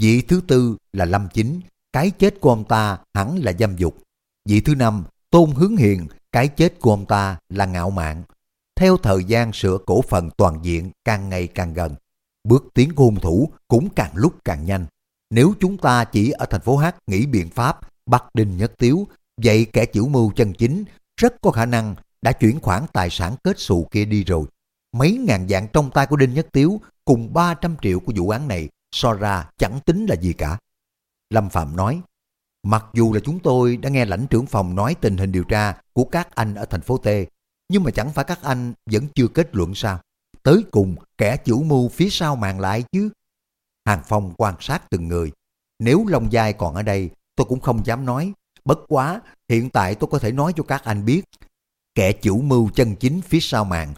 Vị thứ tư là Lâm Chính. Cái chết của ông ta hẳn là dâm dục. Vị thứ năm, Tôn Hướng Hiền. Cái chết của ông ta là ngạo mạn. Theo thời gian sửa cổ phần toàn diện càng ngày càng gần, bước tiến của hung thủ cũng càng lúc càng nhanh. Nếu chúng ta chỉ ở thành phố H nghĩ biện pháp bắt Đinh Nhất Tiếu, vậy kẻ chủ mưu chân chính rất có khả năng đã chuyển khoản tài sản kết xù kia đi rồi. Mấy ngàn dạng trong tay của Đinh Nhất Tiếu cùng 300 triệu của vụ án này so ra chẳng tính là gì cả. Lâm Phạm nói, mặc dù là chúng tôi đã nghe lãnh trưởng phòng nói tình hình điều tra của các anh ở thành phố T, nhưng mà chẳng phải các anh vẫn chưa kết luận sao? Tới cùng kẻ chủ mưu phía sau màn lại chứ. Hàng Phong quan sát từng người. Nếu Long Giai còn ở đây, tôi cũng không dám nói. Bất quá, hiện tại tôi có thể nói cho các anh biết. Kẻ chủ mưu chân chính phía sau màn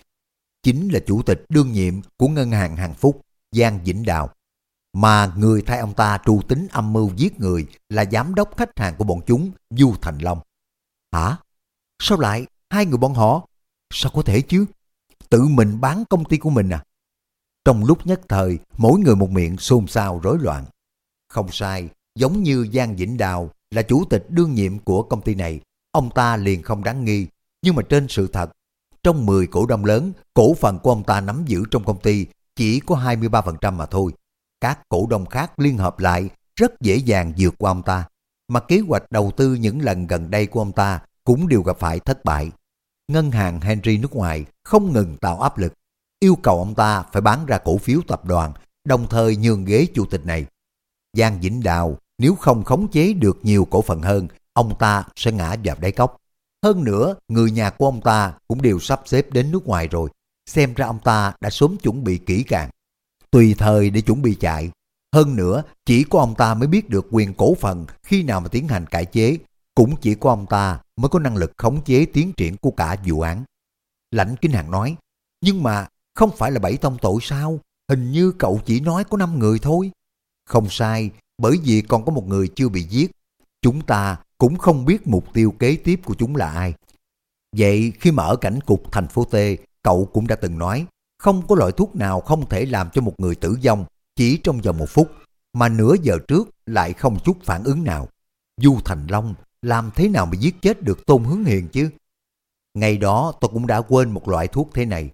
chính là chủ tịch đương nhiệm của ngân hàng Hàng Phúc, Giang Vĩnh Đào. Mà người thay ông ta trù tính âm mưu giết người là giám đốc khách hàng của bọn chúng, Du Thành Long. Hả? Sao lại? Hai người bọn họ? Sao có thể chứ? Tự mình bán công ty của mình à? Trong lúc nhất thời, mỗi người một miệng xôn xao rối loạn. Không sai, giống như Giang Vĩnh Đào là chủ tịch đương nhiệm của công ty này, ông ta liền không đáng nghi. Nhưng mà trên sự thật, trong 10 cổ đông lớn, cổ phần của ông ta nắm giữ trong công ty chỉ có 23% mà thôi. Các cổ đông khác liên hợp lại rất dễ dàng vượt qua ông ta. Mà kế hoạch đầu tư những lần gần đây của ông ta cũng đều gặp phải thất bại. Ngân hàng Henry nước ngoài không ngừng tạo áp lực, yêu cầu ông ta phải bán ra cổ phiếu tập đoàn, đồng thời nhường ghế chủ tịch này. Giang Vĩnh Đào nếu không khống chế được nhiều cổ phần hơn, ông ta sẽ ngã vào đáy cốc. Hơn nữa, người nhà của ông ta cũng đều sắp xếp đến nước ngoài rồi. Xem ra ông ta đã sớm chuẩn bị kỹ càng. Tùy thời để chuẩn bị chạy. Hơn nữa, chỉ có ông ta mới biết được quyền cổ phần khi nào mà tiến hành cải chế. Cũng chỉ có ông ta mới có năng lực khống chế tiến triển của cả vụ án. Lãnh Kinh Hàng nói, nhưng mà không phải là bảy tông tội sao? Hình như cậu chỉ nói có năm người thôi. Không sai, bởi vì còn có một người chưa bị giết. Chúng ta cũng không biết mục tiêu kế tiếp của chúng là ai. Vậy khi mà ở cảnh cục thành phố T, cậu cũng đã từng nói, không có loại thuốc nào không thể làm cho một người tử vong chỉ trong vòng một phút, mà nửa giờ trước lại không chút phản ứng nào. Du Thành Long làm thế nào mà giết chết được Tôn Hướng Hiền chứ? Ngày đó tôi cũng đã quên một loại thuốc thế này.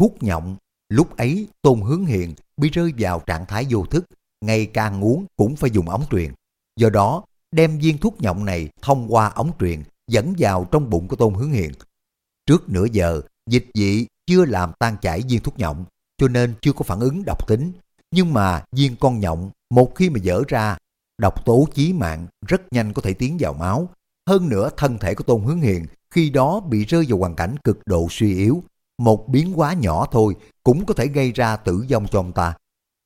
Thuốc nhộng, lúc ấy Tôn Hướng Hiền bị rơi vào trạng thái vô thức, ngày càng uống cũng phải dùng ống truyền. Do đó, đem viên thuốc nhộng này thông qua ống truyền dẫn vào trong bụng của Tôn Hướng Hiền. Trước nửa giờ, dịch dị chưa làm tan chảy viên thuốc nhộng, cho nên chưa có phản ứng độc tính. Nhưng mà viên con nhộng, một khi mà dở ra, độc tố chí mạng rất nhanh có thể tiến vào máu. Hơn nữa thân thể của Tôn Hướng Hiền khi đó bị rơi vào hoàn cảnh cực độ suy yếu. Một biến hóa nhỏ thôi cũng có thể gây ra tử vong cho ông ta.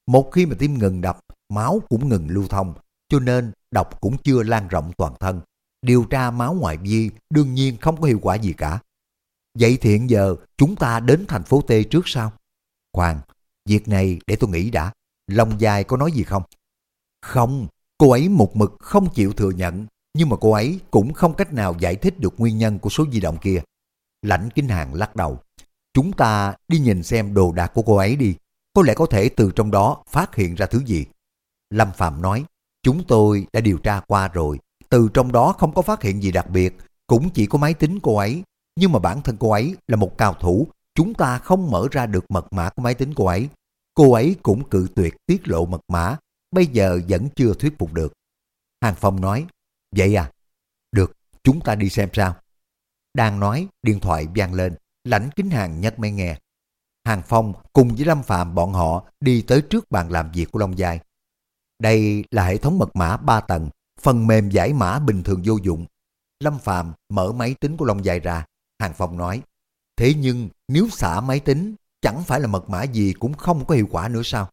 Một khi mà tim ngừng đập, máu cũng ngừng lưu thông, cho nên độc cũng chưa lan rộng toàn thân. Điều tra máu ngoại vi đương nhiên không có hiệu quả gì cả. Vậy thì hiện giờ chúng ta đến thành phố T trước sao? Khoan, việc này để tôi nghĩ đã. Long dài có nói gì không? Không, cô ấy một mực không chịu thừa nhận, nhưng mà cô ấy cũng không cách nào giải thích được nguyên nhân của số di động kia. Lãnh kinh Hàng lắc đầu. Chúng ta đi nhìn xem đồ đạc của cô ấy đi. Có lẽ có thể từ trong đó phát hiện ra thứ gì. Lâm Phạm nói, chúng tôi đã điều tra qua rồi. Từ trong đó không có phát hiện gì đặc biệt, cũng chỉ có máy tính cô ấy. Nhưng mà bản thân cô ấy là một cao thủ, chúng ta không mở ra được mật mã của máy tính cô ấy. Cô ấy cũng cự tuyệt tiết lộ mật mã, bây giờ vẫn chưa thuyết phục được. Hàng Phong nói, vậy à? Được, chúng ta đi xem sao. Đang nói, điện thoại vang lên, lãnh kính hàng nhắc máy nghe. Hàng Phong cùng với Lâm Phạm bọn họ đi tới trước bàn làm việc của Long Giai. Đây là hệ thống mật mã 3 tầng, phần mềm giải mã bình thường vô dụng. Lâm Phạm mở máy tính của Long Giai ra. Hàng Phong nói, thế nhưng nếu xả máy tính, chẳng phải là mật mã gì cũng không có hiệu quả nữa sao?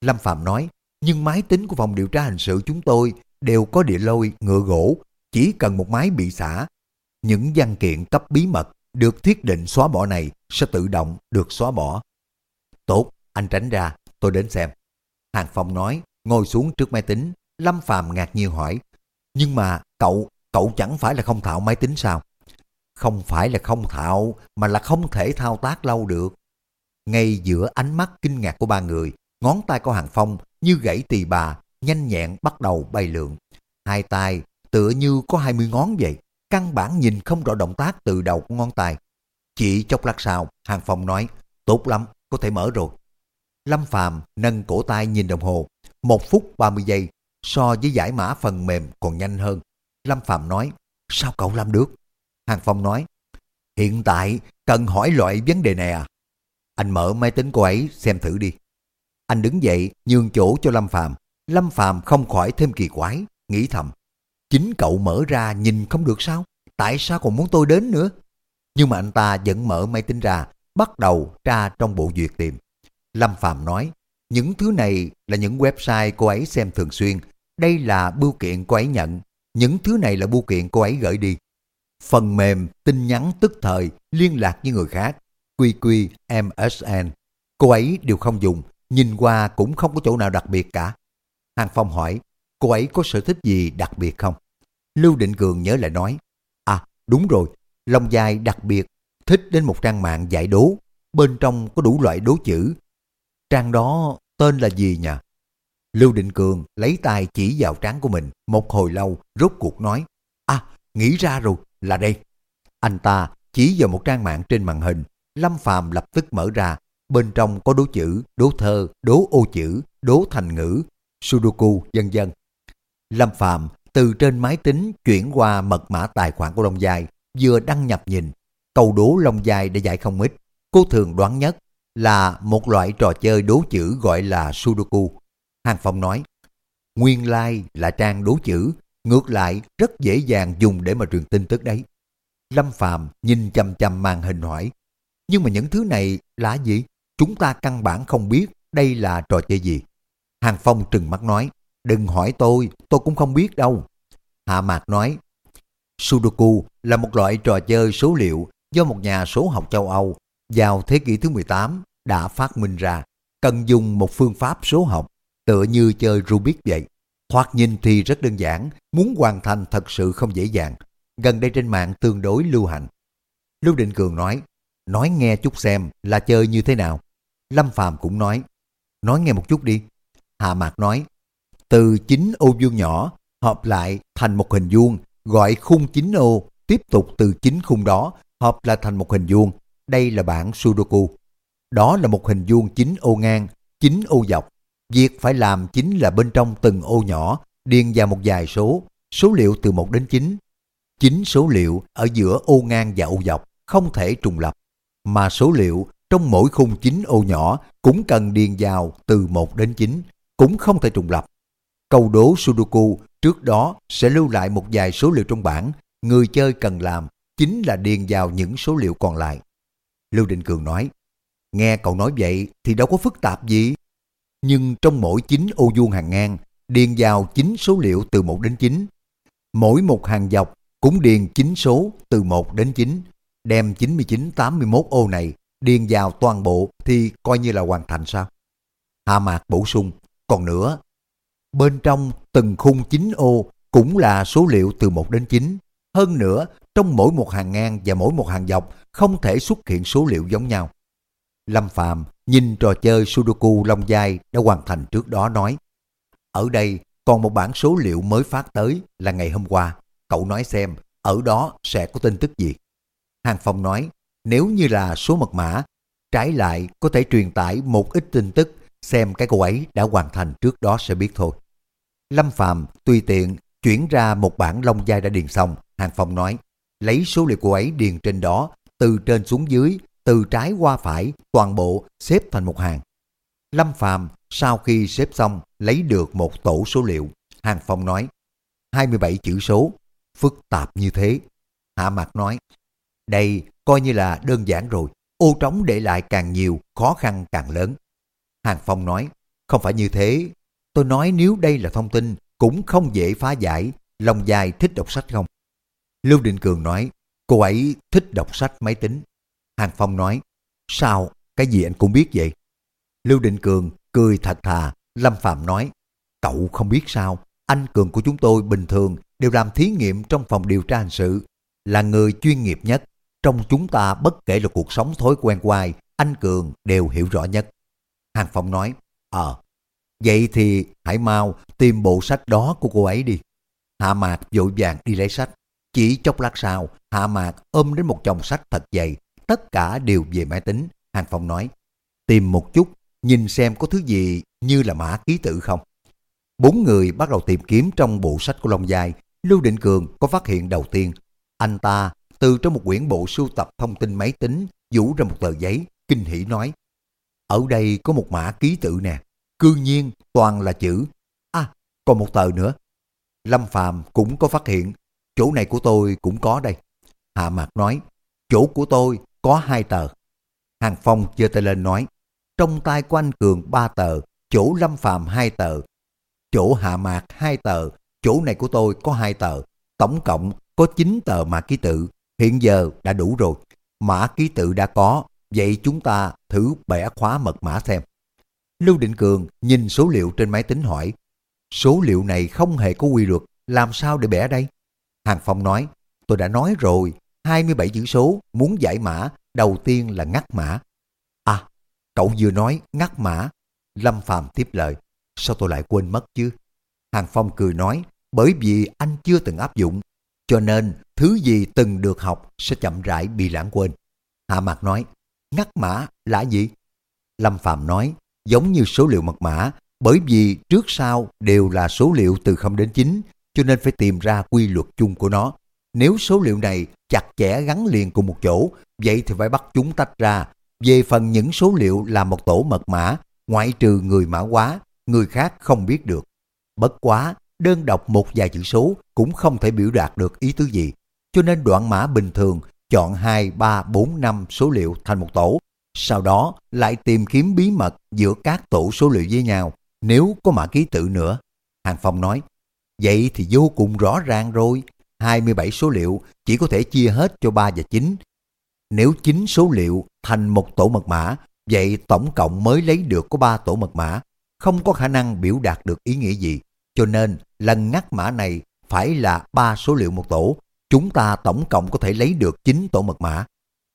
Lâm Phạm nói, nhưng máy tính của phòng điều tra hình sự chúng tôi đều có địa lôi, ngựa gỗ, chỉ cần một máy bị xả. Những văn kiện cấp bí mật được thiết định xóa bỏ này sẽ tự động được xóa bỏ. Tốt, anh tránh ra, tôi đến xem. Hàng Phong nói, ngồi xuống trước máy tính, Lâm Phàm ngạc nhiên hỏi, nhưng mà cậu, cậu chẳng phải là không thạo máy tính sao? Không phải là không thạo, mà là không thể thao tác lâu được. Ngay giữa ánh mắt kinh ngạc của ba người, ngón tay của Hàng Phong như gãy tỳ bà, nhanh nhẹn bắt đầu bay lượn. Hai tay tựa như có 20 ngón vậy, căn bản nhìn không rõ động tác từ đầu của ngón tay. Chỉ chốc lát sau, Hàng Phong nói, tốt lắm, có thể mở rồi. Lâm Phàm nâng cổ tay nhìn đồng hồ, một phút 30 giây, so với giải mã phần mềm còn nhanh hơn. Lâm Phàm nói, sao cậu làm được? Hàng Phong nói, hiện tại cần hỏi loại vấn đề này à? Anh mở máy tính cô ấy xem thử đi. Anh đứng dậy nhường chỗ cho Lâm Phàm. Lâm Phàm không khỏi thêm kỳ quái, nghĩ thầm. Chính cậu mở ra nhìn không được sao? Tại sao còn muốn tôi đến nữa? Nhưng mà anh ta vẫn mở máy tính ra, bắt đầu tra trong bộ duyệt tìm. Lâm Phạm nói, những thứ này là những website cô ấy xem thường xuyên. Đây là bưu kiện cô ấy nhận. Những thứ này là bưu kiện cô ấy gửi đi. Phần mềm, tin nhắn tức thời, liên lạc với người khác. QQ, MSN. Cô ấy đều không dùng, nhìn qua cũng không có chỗ nào đặc biệt cả. Hàng Phong hỏi, cô ấy có sở thích gì đặc biệt không? Lưu Định Cường nhớ lại nói, à đúng rồi, Long Giai đặc biệt thích đến một trang mạng giải đố, bên trong có đủ loại đố chữ. Trang đó tên là gì nhỉ? Lưu Định Cường lấy tay chỉ vào trán của mình một hồi lâu rốt cuộc nói, à nghĩ ra rồi, là đây. Anh ta chỉ vào một trang mạng trên màn hình, Lâm Phàm lập tức mở ra, bên trong có đố chữ, đố thơ, đố ô chữ, đố thành ngữ, Sudoku, vân vân. Lâm Phạm từ trên máy tính chuyển qua mật mã tài khoản của Long Giai, vừa đăng nhập nhìn, câu đố Long Giai đã giải không ít. Cô thường đoán nhất là một loại trò chơi đố chữ gọi là Sudoku. Hàng Phong nói, nguyên lai like là trang đố chữ, ngược lại rất dễ dàng dùng để mà truyền tin tức đấy. Lâm Phạm nhìn chăm chăm màn hình hỏi, nhưng mà những thứ này là gì? Chúng ta căn bản không biết đây là trò chơi gì. Hàng Phong trừng mắt nói, đừng hỏi tôi, tôi cũng không biết đâu. Hạ Mạc nói, Sudoku là một loại trò chơi số liệu do một nhà số học châu Âu vào thế kỷ thứ 18 đã phát minh ra, cần dùng một phương pháp số học tựa như chơi Rubik vậy. Thoạt nhìn thì rất đơn giản, muốn hoàn thành thật sự không dễ dàng. Gần đây trên mạng tương đối lưu hành. Lưu Định Cường nói, nói nghe chút xem là chơi như thế nào. Lâm Phàm cũng nói, nói nghe một chút đi. Hạ Mạc nói, từ chín ô vuông nhỏ hợp lại thành một hình vuông, gọi khung chín ô, tiếp tục từ chín khung đó hợp lại thành một hình vuông. Đây là bảng Sudoku. Đó là một hình vuông chín ô ngang, chín ô dọc. Việc phải làm chính là bên trong từng ô nhỏ điền vào một vài số, số liệu từ 1 đến 9. chín số liệu ở giữa ô ngang và ô dọc không thể trùng lập, mà số liệu trong mỗi khung 9 ô nhỏ cũng cần điền vào từ 1 đến 9, cũng không thể trùng lập. Câu đố Sudoku trước đó sẽ lưu lại một vài số liệu trong bảng, người chơi cần làm chính là điền vào những số liệu còn lại. Lưu Định Cường nói, nghe cậu nói vậy thì đâu có phức tạp gì. Nhưng trong mỗi 9 ô vuông hàng ngang, điền vào 9 số liệu từ 1 đến 9. Mỗi một hàng dọc cũng điền 9 số từ 1 đến 9. Đem 99-81 ô này điền vào toàn bộ thì coi như là hoàn thành sao? Hà Mạc bổ sung, còn nữa, bên trong từng khung 9 ô cũng là số liệu từ 1 đến 9. Hơn nữa, trong mỗi một hàng ngang và mỗi một hàng dọc không thể xuất hiện số liệu giống nhau. Lâm Phạm nhìn trò chơi Sudoku Long Giai đã hoàn thành trước đó nói Ở đây còn một bản số liệu mới phát tới là ngày hôm qua. Cậu nói xem ở đó sẽ có tin tức gì. Hàng Phong nói nếu như là số mật mã, trái lại có thể truyền tải một ít tin tức xem cái cô ấy đã hoàn thành trước đó sẽ biết thôi. Lâm Phạm tùy tiện chuyển ra một bản Long Giai đã điền xong. Hàng Phong nói lấy số liệu cô ấy điền trên đó từ trên xuống dưới từ trái qua phải, toàn bộ xếp thành một hàng. Lâm Phạm sau khi xếp xong lấy được một tổ số liệu. Hàng Phong nói, 27 chữ số, phức tạp như thế. Hạ Mạc nói, đây coi như là đơn giản rồi, ô trống để lại càng nhiều, khó khăn càng lớn. Hàng Phong nói, không phải như thế, tôi nói nếu đây là thông tin, cũng không dễ phá giải, lòng dài thích đọc sách không? Lưu Định Cường nói, cô ấy thích đọc sách máy tính. Hàng Phong nói, sao, cái gì anh cũng biết vậy? Lưu Định Cường cười thật thà, Lâm Phạm nói, cậu không biết sao, anh Cường của chúng tôi bình thường đều làm thí nghiệm trong phòng điều tra hình sự, là người chuyên nghiệp nhất. Trong chúng ta bất kể là cuộc sống thói quen quay anh Cường đều hiểu rõ nhất. Hàng Phong nói, ờ, vậy thì hãy mau tìm bộ sách đó của cô ấy đi. Hạ Mạc vội vàng đi lấy sách. Chỉ chốc lát sau, Hạ Mạc ôm đến một chồng sách thật dày, tất cả đều về máy tính. Hàng Phong nói, tìm một chút, nhìn xem có thứ gì như là mã ký tự không. Bốn người bắt đầu tìm kiếm trong bộ sách của Long Giai. Lưu Định Cường có phát hiện đầu tiên. Anh ta từ trong một quyển bộ sưu tập thông tin máy tính vũ ra một tờ giấy, kinh hỉ nói. Ở đây có một mã ký tự nè, cư nhiên toàn là chữ. À, còn một tờ nữa. Lâm Phàm cũng có phát hiện, chỗ này của tôi cũng có đây. Hạ Mạc nói, chỗ của tôi có hai tờ. Hàng Phong giơ tay lên nói, trong tay của anh Cường ba tờ, chỗ Lâm Phàm hai tờ, chỗ Hạ Mạc hai tờ, chỗ này của tôi có hai tờ, tổng cộng có 9 tờ mã ký tự, hiện giờ đã đủ rồi. Mã ký tự đã có, vậy chúng ta thử bẻ khóa mật mã xem. Lưu Định Cường nhìn số liệu trên máy tính hỏi, số liệu này không hề có quy luật, làm sao để bẻ đây? Hàng Phong nói, tôi đã nói rồi, 27 chữ số, muốn giải mã, đầu tiên là ngắt mã. À, cậu vừa nói ngắt mã. Lâm Phàm tiếp lời, sao tôi lại quên mất chứ? Hàng Phong cười nói, bởi vì anh chưa từng áp dụng, cho nên thứ gì từng được học sẽ chậm rãi bị lãng quên. Hạ Mạc nói, ngắt mã là gì? Lâm Phàm nói, giống như số liệu mật mã, bởi vì trước sau đều là số liệu từ 0 đến 9, cho nên phải tìm ra quy luật chung của nó. Nếu số liệu này chặt chẽ gắn liền cùng một chỗ, vậy thì phải bắt chúng tách ra. Về phần những số liệu là một tổ mật mã, ngoại trừ người mã hóa, người khác không biết được. Bất quá, đơn đọc một vài chữ số cũng không thể biểu đạt được ý tứ gì. Cho nên đoạn mã bình thường chọn 2, 3, 4, 5 số liệu thành một tổ, sau đó lại tìm kiếm bí mật giữa các tổ số liệu với nhau nếu có mã ký tự nữa. Hàng Phong nói, vậy thì vô cùng rõ ràng rồi, 27 số liệu chỉ có thể chia hết cho 3 và 9. Nếu 9 số liệu thành một tổ mật mã, vậy tổng cộng mới lấy được có 3 tổ mật mã, không có khả năng biểu đạt được ý nghĩa gì. Cho nên lần ngắt mã này phải là 3 số liệu một tổ, chúng ta tổng cộng có thể lấy được 9 tổ mật mã.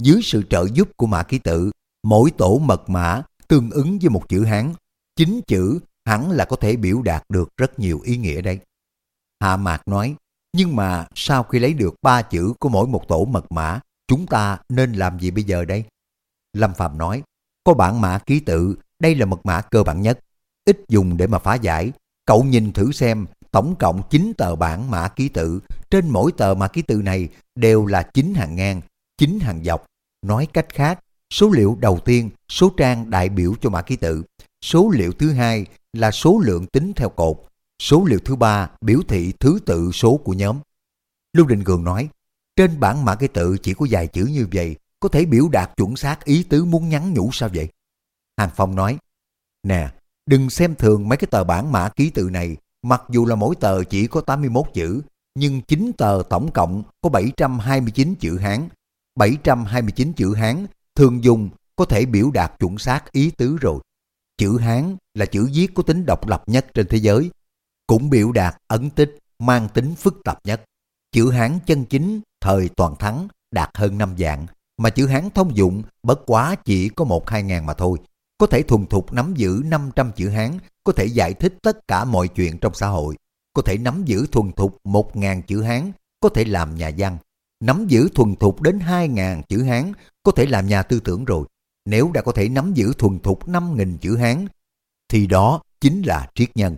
Dưới sự trợ giúp của mã ký tự, mỗi tổ mật mã tương ứng với một chữ Hán. chính chữ hẳn là có thể biểu đạt được rất nhiều ý nghĩa đây. Hạ Mạc nói, nhưng mà sau khi lấy được ba chữ của mỗi một tổ mật mã, chúng ta nên làm gì bây giờ đây? Lâm Phạm nói, có bản mã ký tự, đây là mật mã cơ bản nhất, ít dùng để mà phá giải. Cậu nhìn thử xem, tổng cộng 9 tờ bản mã ký tự, trên mỗi tờ mã ký tự này đều là 9 hàng ngang, 9 hàng dọc. Nói cách khác, số liệu đầu tiên, số trang đại biểu cho mã ký tự, số liệu thứ hai là số lượng tính theo cột, số liệu thứ ba biểu thị thứ tự số của nhóm. Lưu Đình Cường nói, trên bản mã ký tự chỉ có vài chữ như vậy, có thể biểu đạt chuẩn xác ý tứ muốn nhắn nhủ sao vậy? Hàng Phong nói, nè, đừng xem thường mấy cái tờ bản mã ký tự này, mặc dù là mỗi tờ chỉ có 81 chữ, nhưng 9 tờ tổng cộng có 729 chữ Hán. 729 chữ Hán thường dùng có thể biểu đạt chuẩn xác ý tứ rồi. Chữ Hán là chữ viết có tính độc lập nhất trên thế giới, cũng biểu đạt ấn tích mang tính phức tạp nhất. Chữ Hán chân chính thời toàn thắng đạt hơn năm dạng, mà chữ Hán thông dụng bất quá chỉ có một hai ngàn mà thôi. Có thể thuần thục nắm giữ 500 chữ Hán, có thể giải thích tất cả mọi chuyện trong xã hội. Có thể nắm giữ thuần thục một ngàn chữ Hán, có thể làm nhà văn. Nắm giữ thuần thục đến hai ngàn chữ Hán, có thể làm nhà tư tưởng rồi. Nếu đã có thể nắm giữ thuần thục 5.000 chữ Hán, thì đó chính là triết nhân.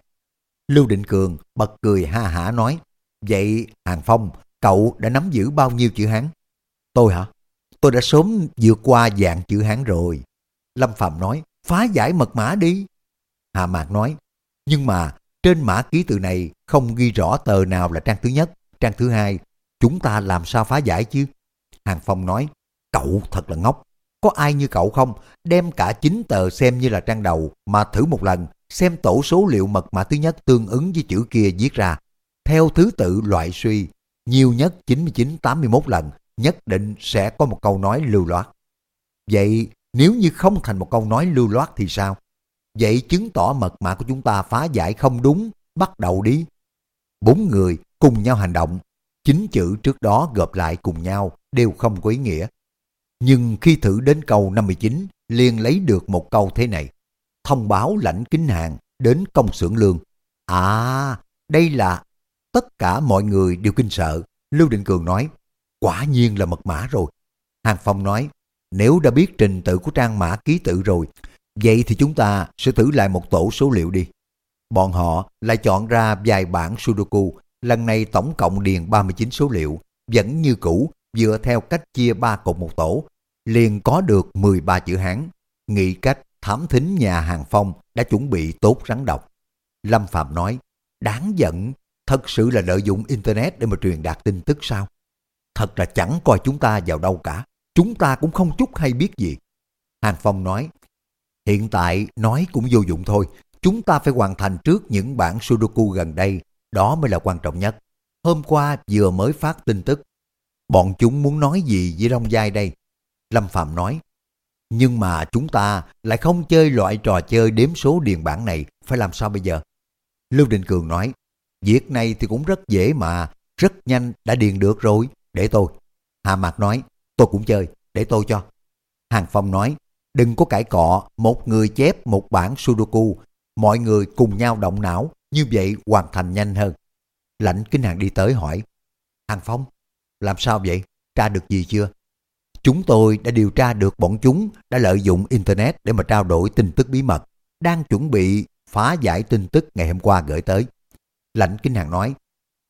Lưu Định Cường bật cười ha hả nói, Vậy Hàng Phong, cậu đã nắm giữ bao nhiêu chữ Hán? Tôi hả? Tôi đã sớm vượt qua dạng chữ Hán rồi. Lâm Phạm nói, phá giải mật mã đi. Hà Mạc nói, nhưng mà trên mã ký tự này không ghi rõ tờ nào là trang thứ nhất, trang thứ hai. Chúng ta làm sao phá giải chứ? Hàng Phong nói, cậu thật là ngốc. Có ai như cậu không? Đem cả 9 tờ xem như là trang đầu mà thử một lần, xem tổ số liệu mật mã thứ nhất tương ứng với chữ kia viết ra. Theo thứ tự loại suy, nhiều nhất 99-81 lần, nhất định sẽ có một câu nói lưu loát. Vậy nếu như không thành một câu nói lưu loát thì sao? Vậy chứng tỏ mật mã của chúng ta phá giải không đúng, bắt đầu đi. Bốn người cùng nhau hành động, chính chữ trước đó gộp lại cùng nhau đều không có ý nghĩa. Nhưng khi thử đến câu 59, liền lấy được một câu thế này. Thông báo lãnh kính hàng đến công xưởng lương. À, đây là tất cả mọi người đều kinh sợ. Lưu Định Cường nói, quả nhiên là mật mã rồi. Hàng Phong nói, nếu đã biết trình tự của trang mã ký tự rồi, vậy thì chúng ta sẽ thử lại một tổ số liệu đi. Bọn họ lại chọn ra vài bản Sudoku, lần này tổng cộng điền 39 số liệu, vẫn như cũ, dựa theo cách chia ba cột một tổ, liền có được 13 chữ Hán. Nghĩ cách thám thính nhà hàng phong đã chuẩn bị tốt rắn độc. Lâm Phạm nói, đáng giận, thật sự là lợi dụng Internet để mà truyền đạt tin tức sao? Thật là chẳng coi chúng ta vào đâu cả, chúng ta cũng không chút hay biết gì. Hàng Phong nói, hiện tại nói cũng vô dụng thôi, chúng ta phải hoàn thành trước những bản Sudoku gần đây, đó mới là quan trọng nhất. Hôm qua vừa mới phát tin tức, bọn chúng muốn nói gì với Long Giai đây? Lâm Phạm nói, nhưng mà chúng ta lại không chơi loại trò chơi đếm số điền bản này, phải làm sao bây giờ? Lưu Định Cường nói, việc này thì cũng rất dễ mà, rất nhanh đã điền được rồi, để tôi. Hà Mạc nói, tôi cũng chơi, để tôi cho. Hàng Phong nói, đừng có cãi cọ, một người chép một bản Sudoku, mọi người cùng nhau động não, như vậy hoàn thành nhanh hơn. Lãnh Kinh Hàng đi tới hỏi, Hàng Phong, làm sao vậy? Tra được gì chưa? Chúng tôi đã điều tra được bọn chúng đã lợi dụng Internet để mà trao đổi tin tức bí mật, đang chuẩn bị phá giải tin tức ngày hôm qua gửi tới. Lãnh Kinh Hàng nói,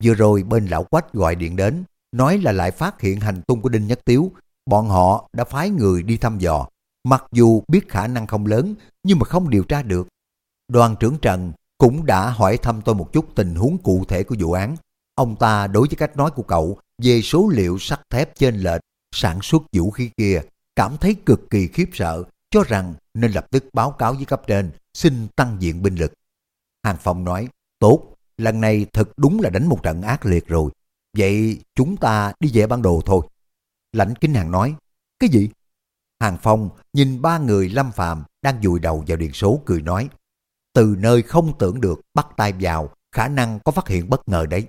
vừa rồi bên lão quách gọi điện đến, nói là lại phát hiện hành tung của Đinh Nhất Tiếu, bọn họ đã phái người đi thăm dò, mặc dù biết khả năng không lớn nhưng mà không điều tra được. Đoàn trưởng Trần cũng đã hỏi thăm tôi một chút tình huống cụ thể của vụ án. Ông ta đối với cách nói của cậu về số liệu sắt thép trên lệch sản xuất vũ khí kia, cảm thấy cực kỳ khiếp sợ, cho rằng nên lập tức báo cáo với cấp trên, xin tăng diện binh lực. Hàng Phong nói, tốt, lần này thật đúng là đánh một trận ác liệt rồi. Vậy chúng ta đi về ban đồ thôi. Lãnh Kính Hàng nói, cái gì? Hàng Phong nhìn ba người lâm phạm đang dùi đầu vào điện số cười nói, từ nơi không tưởng được bắt tay vào, khả năng có phát hiện bất ngờ đấy.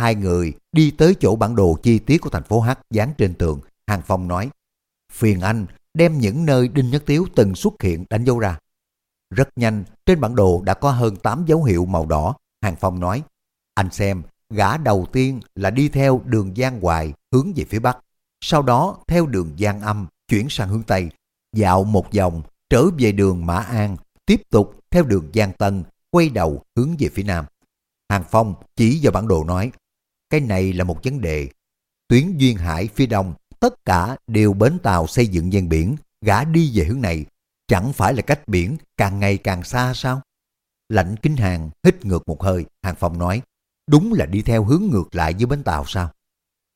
Hai người đi tới chỗ bản đồ chi tiết của thành phố H dán trên tường, Hàng Phong nói, phiền anh đem những nơi Đinh Nhất Tiếu từng xuất hiện đánh dấu ra. Rất nhanh, trên bản đồ đã có hơn 8 dấu hiệu màu đỏ. Hàng Phong nói, anh xem, gã đầu tiên là đi theo đường Giang Hoài hướng về phía Bắc. Sau đó, theo đường Giang Âm, chuyển sang hướng Tây. Dạo một vòng, trở về đường Mã An, tiếp tục theo đường Giang Tân, quay đầu hướng về phía Nam. Hàng Phong chỉ vào bản đồ nói, cái này là một vấn đề. Tuyến Duyên Hải phía đông, tất cả đều bến tàu xây dựng ven biển, gã đi về hướng này Chẳng phải là cách biển càng ngày càng xa sao? Lạnh kính hàng hít ngược một hơi, hàng phòng nói, đúng là đi theo hướng ngược lại với bến tàu sao?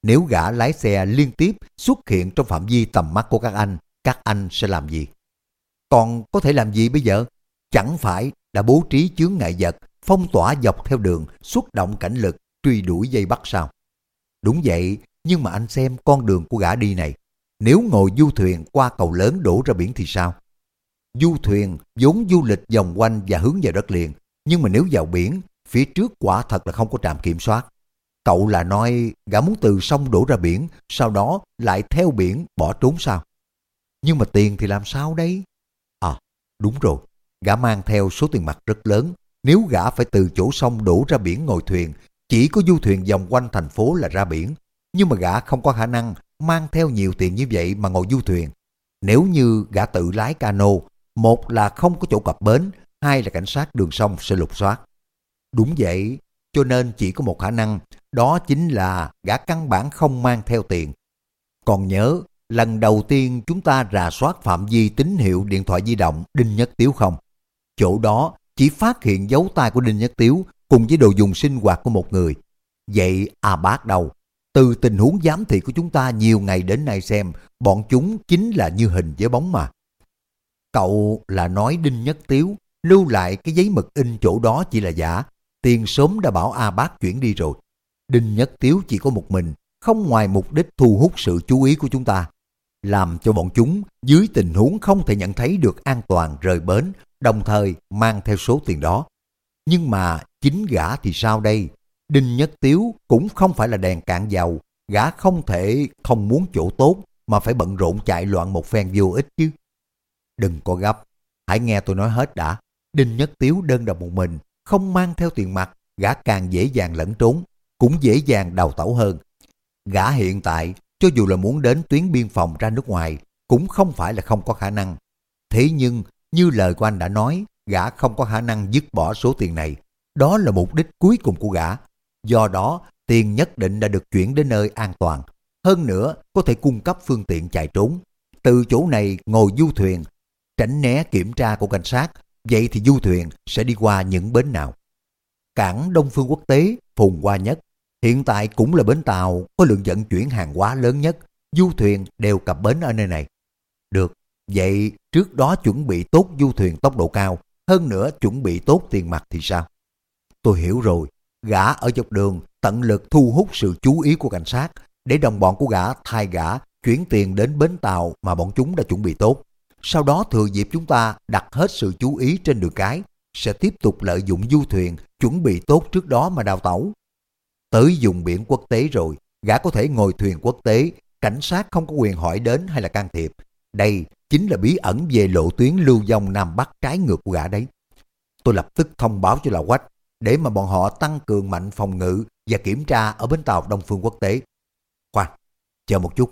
Nếu gã lái xe liên tiếp xuất hiện trong phạm vi tầm mắt của các anh, các anh sẽ làm gì? Còn có thể làm gì bây giờ? Chẳng phải đã bố trí chướng ngại vật, phong tỏa dọc theo đường, xuất động cảnh lực, truy đuổi dây bắt sao? Đúng vậy, nhưng mà anh xem con đường của gã đi này. Nếu ngồi du thuyền qua cầu lớn đổ ra biển thì sao? Du thuyền vốn du lịch vòng quanh và hướng về đất liền, nhưng mà nếu vào biển, phía trước quả thật là không có trạm kiểm soát. Cậu là nói gã muốn từ sông đổ ra biển, sau đó lại theo biển bỏ trốn sao? Nhưng mà tiền thì làm sao đấy? À, đúng rồi, gã mang theo số tiền mặt rất lớn. Nếu gã phải từ chỗ sông đổ ra biển ngồi thuyền, chỉ có du thuyền vòng quanh thành phố là ra biển. Nhưng mà gã không có khả năng mang theo nhiều tiền như vậy mà ngồi du thuyền. Nếu như gã tự lái cano một là không có chỗ cập bến, hai là cảnh sát đường sông sẽ lục soát. Đúng vậy, cho nên chỉ có một khả năng, đó chính là gã căn bản không mang theo tiền. Còn nhớ, lần đầu tiên chúng ta rà soát phạm vi tín hiệu điện thoại di động Đinh Nhất Tiếu không? Chỗ đó chỉ phát hiện dấu tay của Đinh Nhất Tiếu cùng với đồ dùng sinh hoạt của một người. Vậy à bác đâu? Từ tình huống giám thị của chúng ta nhiều ngày đến nay xem, bọn chúng chính là như hình với bóng mà. Cậu là nói Đinh Nhất Tiếu, lưu lại cái giấy mực in chỗ đó chỉ là giả, tiền sớm đã bảo A Bác chuyển đi rồi. Đinh Nhất Tiếu chỉ có một mình, không ngoài mục đích thu hút sự chú ý của chúng ta. Làm cho bọn chúng dưới tình huống không thể nhận thấy được an toàn rời bến, đồng thời mang theo số tiền đó. Nhưng mà chính gã thì sao đây? Đinh Nhất Tiếu cũng không phải là đèn cạn dầu, gã không thể không muốn chỗ tốt mà phải bận rộn chạy loạn một phen vô ích chứ. Đừng có gấp, hãy nghe tôi nói hết đã. Đinh Nhất Tiếu đơn độc một mình, không mang theo tiền mặt, gã càng dễ dàng lẫn trốn, cũng dễ dàng đào tẩu hơn. Gã hiện tại, cho dù là muốn đến tuyến biên phòng ra nước ngoài, cũng không phải là không có khả năng. Thế nhưng, như lời của anh đã nói, gã không có khả năng dứt bỏ số tiền này. Đó là mục đích cuối cùng của gã. Do đó, tiền nhất định đã được chuyển đến nơi an toàn. Hơn nữa, có thể cung cấp phương tiện chạy trốn. Từ chỗ này ngồi du thuyền tránh né kiểm tra của cảnh sát, vậy thì du thuyền sẽ đi qua những bến nào? Cảng Đông Phương Quốc tế phồn hoa nhất, hiện tại cũng là bến tàu có lượng vận chuyển hàng hóa lớn nhất, du thuyền đều cập bến ở nơi này. Được, vậy trước đó chuẩn bị tốt du thuyền tốc độ cao, hơn nữa chuẩn bị tốt tiền mặt thì sao? Tôi hiểu rồi, gã ở dọc đường tận lực thu hút sự chú ý của cảnh sát để đồng bọn của gã thay gã chuyển tiền đến bến tàu mà bọn chúng đã chuẩn bị tốt sau đó thừa dịp chúng ta đặt hết sự chú ý trên đường cái, sẽ tiếp tục lợi dụng du thuyền chuẩn bị tốt trước đó mà đào tẩu. Tới dùng biển quốc tế rồi, gã có thể ngồi thuyền quốc tế, cảnh sát không có quyền hỏi đến hay là can thiệp. Đây chính là bí ẩn về lộ tuyến lưu vong Nam Bắc trái ngược của gã đấy. Tôi lập tức thông báo cho lão quách để mà bọn họ tăng cường mạnh phòng ngự và kiểm tra ở bến tàu Đông Phương Quốc tế. Khoan, chờ một chút,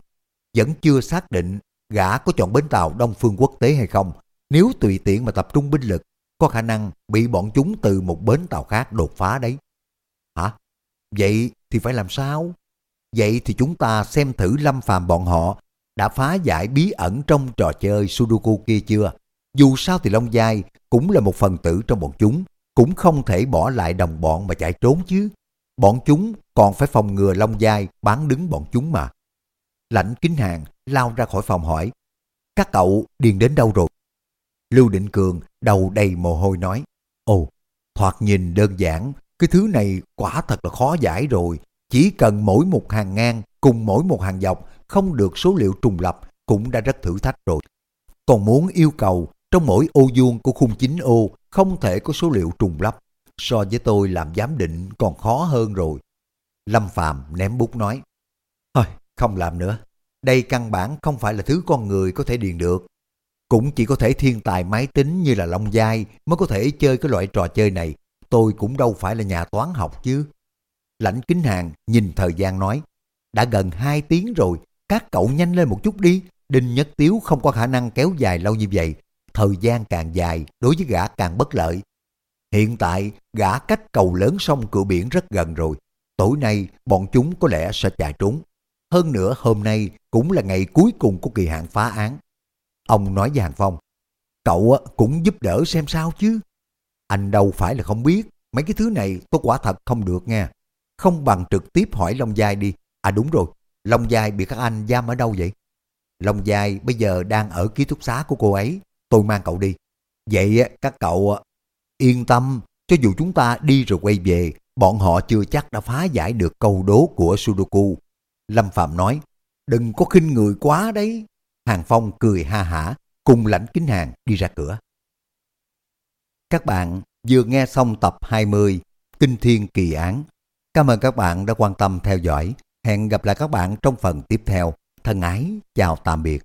vẫn chưa xác định gã có chọn bến tàu Đông Phương Quốc tế hay không, nếu tùy tiện mà tập trung binh lực, có khả năng bị bọn chúng từ một bến tàu khác đột phá đấy. Hả? Vậy thì phải làm sao? Vậy thì chúng ta xem thử lâm phàm bọn họ đã phá giải bí ẩn trong trò chơi Sudoku kia chưa? Dù sao thì Long Giai cũng là một phần tử trong bọn chúng, cũng không thể bỏ lại đồng bọn mà chạy trốn chứ. Bọn chúng còn phải phòng ngừa Long Giai bán đứng bọn chúng mà. Lãnh kính hàng lao ra khỏi phòng hỏi, các cậu điền đến đâu rồi? Lưu Định Cường đầu đầy mồ hôi nói, ồ, thoạt nhìn đơn giản, cái thứ này quả thật là khó giải rồi. Chỉ cần mỗi một hàng ngang cùng mỗi một hàng dọc không được số liệu trùng lập cũng đã rất thử thách rồi. Còn muốn yêu cầu trong mỗi ô vuông của khung chính ô không thể có số liệu trùng lắp. So với tôi làm giám định còn khó hơn rồi. Lâm Phạm ném bút nói. Thôi, không làm nữa. Đây căn bản không phải là thứ con người có thể điền được. Cũng chỉ có thể thiên tài máy tính như là Long Giai mới có thể chơi cái loại trò chơi này. Tôi cũng đâu phải là nhà toán học chứ. Lãnh kính hàng nhìn thời gian nói. Đã gần 2 tiếng rồi, các cậu nhanh lên một chút đi. Đinh Nhất Tiếu không có khả năng kéo dài lâu như vậy. Thời gian càng dài, đối với gã càng bất lợi. Hiện tại, gã cách cầu lớn sông cửa biển rất gần rồi. Tối nay, bọn chúng có lẽ sẽ chạy trốn. Hơn nữa, hôm nay cũng là ngày cuối cùng của kỳ hạn phá án. Ông nói với Hàng Phong, cậu cũng giúp đỡ xem sao chứ. Anh đâu phải là không biết, mấy cái thứ này tôi quả thật không được nha. Không bằng trực tiếp hỏi Long Giai đi. À đúng rồi, Long Giai bị các anh giam ở đâu vậy? Long Giai bây giờ đang ở ký túc xá của cô ấy, tôi mang cậu đi. Vậy các cậu yên tâm, cho dù chúng ta đi rồi quay về, bọn họ chưa chắc đã phá giải được câu đố của Sudoku. Lâm Phạm nói, đừng có khinh người quá đấy. Hàng Phong cười ha hả, cùng lãnh kính hàng đi ra cửa. Các bạn vừa nghe xong tập 20 Kinh Thiên Kỳ Án. Cảm ơn các bạn đã quan tâm theo dõi. Hẹn gặp lại các bạn trong phần tiếp theo. Thân ái, chào tạm biệt.